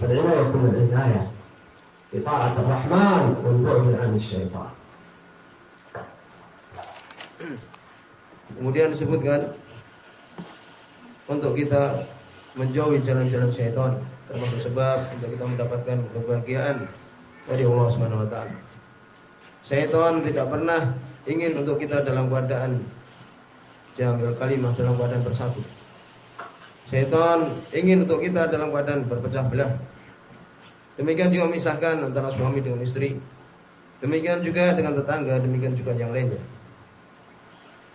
فالعناية كل العناية بطاعة الرحمن والبعد عن الشيطان. Kemudian disebutkan untuk kita menjauhi jalan-jalan syaitan termasuk sebab untuk kita mendapatkan kebahagiaan dari Allah Subhanahu wa taala. Syaitan tidak pernah ingin untuk kita dalam keadaan jamil kalimah dalam keadaan bersatu. Syaitan ingin untuk kita dalam keadaan berpecah belah. Demikian juga memisahkan antara suami dengan istri. Demikian juga dengan tetangga, demikian juga yang lainnya.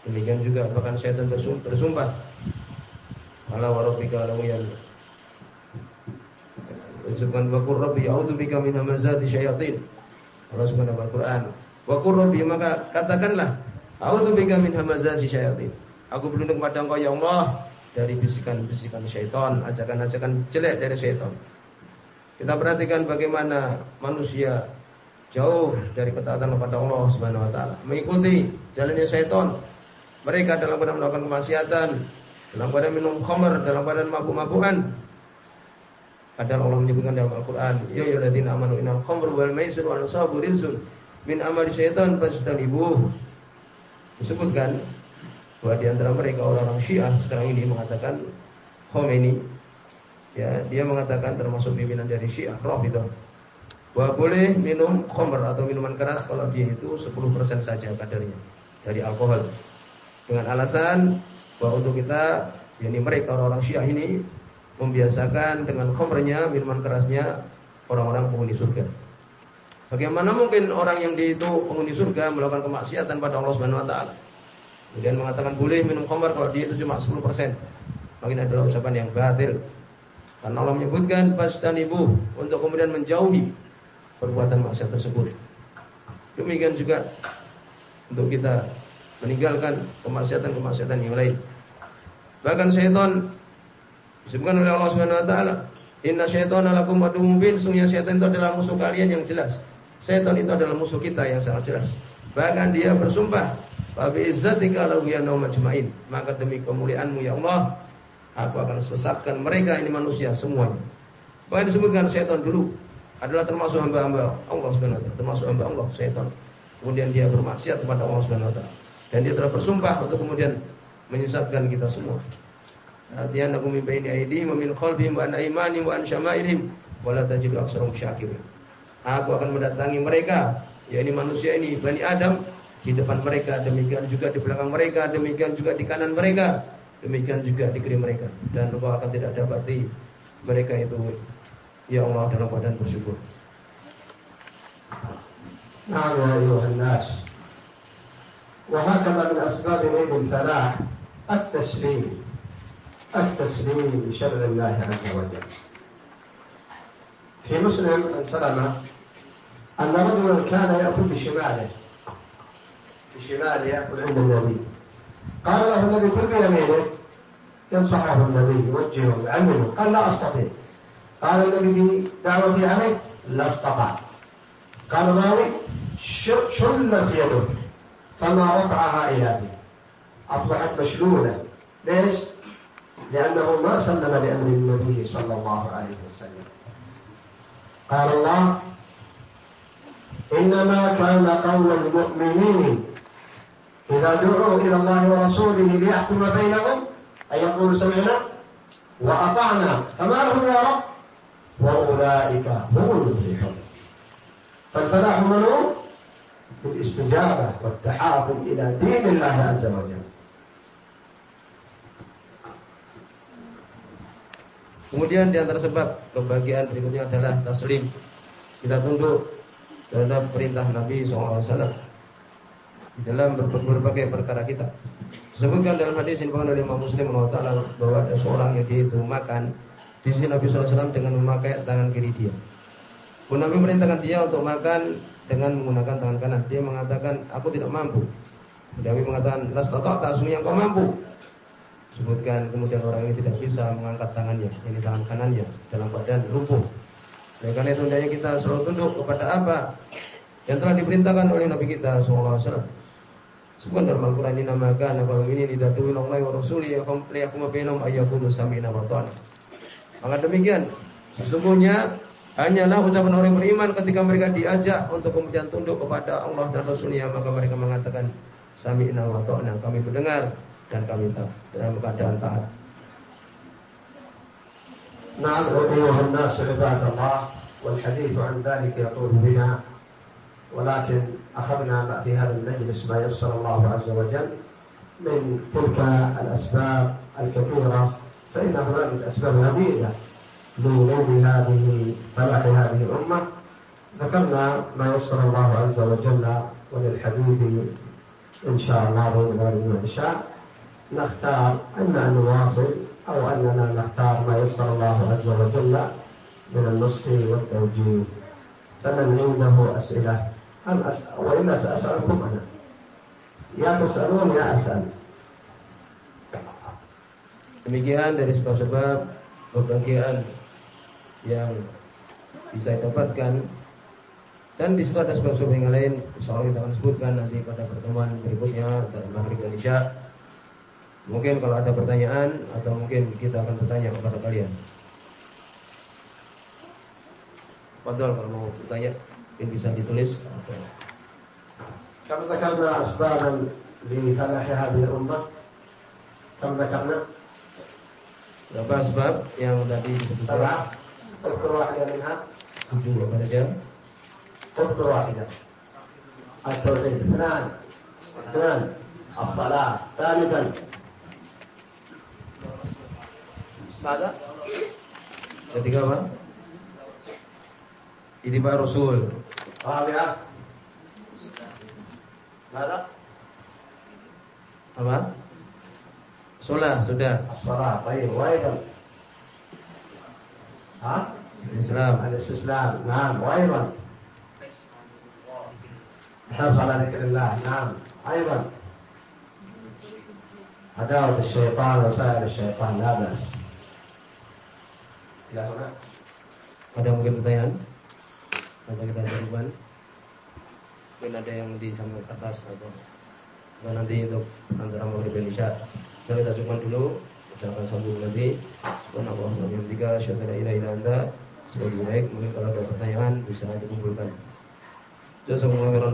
Demikian juga bahkan syaitan bersumpah. Allah wa rabbika lawiyan. Disebutkan wa qur rabbi a'udzu bika min hamazati syayatin. Allah subhanahu wa Quran. Wa qur rabbi maka katakanlah a'udzu bika min hamazati syayatin. Aku berlindung pada Engkau ya Allah dari bisikan-bisikan syaitan, ajakan-ajakan jelek dari syaitan. Kita perhatikan bagaimana manusia jauh dari ketaatan kepada Allah Subhanahu wa taala, mengikuti jalannya syaitan, mereka dalam melakukan kemaksiatan, dalam keadaan minum khamr, dalam keadaan mabuk-mabukan. Padahal Allah menyebutkan dalam Al-Qur'an, "Ya ayyuhalladzina amanu innal khamra wal maisir wal ansabu rizqun min amali syaitan fajtanibuh." Disebutkan bahwa di antara mereka orang-orang Syiah sekarang ini mengatakan Khomeini ya dia mengatakan termasuk pimpinan dari Syiah Rafidhah bahwa boleh minum khamr atau minuman keras kalau dia itu 10% saja kadarnya dari alkohol dengan alasan bahwa untuk kita yakni mereka orang-orang Syiah ini membiasakan dengan khamrnya minuman kerasnya orang-orang penghuni surga. Bagaimana mungkin orang yang itu penghuni surga melakukan kemaksiatan pada Allah Subhanahu wa taala? Kemudian mengatakan boleh minum khamr kalau dia itu cuma 10%. Mungkin adalah ucapan yang batil. Karena Allah menyebutkan fastanibu untuk kemudian menjauhi perbuatan maksiat tersebut. Demikian juga untuk kita meninggalkan kemaksiatan-kemaksiatan yang lain. Bahkan syaitan disebutkan oleh Allah Subhanahu wa taala, "Inna syaitana lakum aduwwun mubin." Sungguhnya syaitan itu adalah musuh kalian yang jelas. Syaitan itu adalah musuh kita yang sangat jelas. Bahkan dia bersumpah, "Wa bi izzatika la majma'in." Maka demi kemuliaanmu ya Allah, aku akan sesatkan mereka ini manusia semuanya. Bahkan disebutkan syaitan dulu adalah termasuk hamba-hamba Allah Subhanahu wa taala, termasuk hamba Allah syaitan. Kemudian dia bermaksiat kepada Allah Subhanahu wa taala. Dan dia telah bersumpah untuk kemudian menyesatkan kita semua. Artinya aku min baini aidihim memin kholbi qalbihim wa an aymanihim wa an syama'ilihim wa tajidu. Aku akan mendatangi mereka, yakni manusia ini, Bani Adam, di depan mereka, demikian juga di belakang mereka, demikian juga di kanan mereka, demikian juga di kiri mereka dan engkau akan tidak dapati mereka itu ya Allah dalam badan bersyukur. Nah, wahai وهكذا من أسباب عيد الفلاح التسليم التسليم لشرع الله عز وجل. في مسلم عن سلمة أن رجلا كان يأكل بشماله بشماله يأكل عند النبي. قال له النبي كل بيمينه ينصحه النبي يوجهه يعلمه قال لا أستطيع. قال النبي في دعوتي عليه لا أستطعت. قال راوي شلت يده فما رفعها إلى به أصبحت مشلولة. ليش؟ لأنه ما سلم لأمر النبي صلى الله عليه وسلم. قال الله إنما كان قول المؤمنين إذا دعوا إلى الله ورسوله ليحكم بينهم. أن يقولوا سمعنا وأطعنا. فما لهم يا رب؟ وأولئك هم المفلحون. فالفلاح منوط بالاستجابة والتحاكم إلى دين الله عز وجل Kemudian di antara sebab kebahagiaan berikutnya adalah taslim. Kita tunduk terhadap perintah Nabi SAW di dalam berbagai perkara kita. Disebutkan dalam hadis yang oleh Imam Muslim Taala bahwa ada seorang yang dia itu makan di sisi Nabi SAW dengan memakai tangan kiri dia. Pun Nabi merintahkan dia untuk makan dengan menggunakan tangan kanan. Dia mengatakan, aku tidak mampu. Nabi mengatakan, las tak yang kau mampu. Sebutkan kemudian orang ini tidak bisa mengangkat tangannya, ini tangan kanannya dalam badan lumpuh. Oleh karena itu hendaknya kita selalu tunduk kepada apa yang telah diperintahkan oleh Nabi kita SAW. Sebutkan dalam Al-Quran ini namakan apa ini tidak tuwil Allah wa rasuli yakum bainahum ayyakulu sami'na wa ta'na. Maka demikian sesungguhnya hanyalah ucapan orang beriman ketika mereka diajak untuk kemudian tunduk kepada Allah dan Rasulnya maka mereka mengatakan sami'na wa ta'na kami mendengar dan kami dalam keadaan taat. نعم أيها الناس عباد الله والحديث عن ذلك يطول بنا ولكن أخذنا في هذا المجلس ما يسر الله عز وجل من تلك الأسباب الكثيرة فإن هنالك أسباب عديدة لولود هذه فلاح هذه الأمة ذكرنا ما يسر الله عز وجل وللحبيب إن شاء الله بين ذلك العشاء نختار أما أن نواصل أو أننا نختار ما يسر الله عز وجل من النصح والتوجيه. فمن عنده أسئلة أم أسأل وإلا سأسألكم أنا. يا تسألون يا أسأل. Demikian dari sebab-sebab kebahagiaan yang bisa dapatkan dan di situ ada sebab-sebab yang lain Insya Allah kita akan sebutkan nanti pada pertemuan berikutnya dalam Maghrib dan Isya Mungkin kalau ada pertanyaan atau mungkin kita akan bertanya kepada kalian. Padahal kalau mau bertanya mungkin bisa ditulis atau كم ذكرنا أسبابا لفلاح هذه الأمة كم ذكرنا berapa sebab yang tadi disebutkan? سبعة اذكر واحدة منها Tujuh apa saja? اذكر واحدة التوحيد اثنان اثنان الصلاة ثالثا Maka ketiga apa? Ittiba Rasul. رابعة ماذا؟ Apa? Salat sudah. الصلاة طيب وأيضا ها؟ Islam. الاستسلام نعم وأيضا الحرص على ذكر الله نعم أيضا عداوة الشيطان وسائر الشيطان لا بأس إلى هنا Ada mungkin pertanyaan? Atau kita jawaban? Mungkin ada yang di samping atas atau atau nanti untuk antara mau Indonesia. Jadi kita cukupkan dulu. ucapkan sambung subhanallah mungkin kalau ada pertanyaan bisa dikumpulkan khairan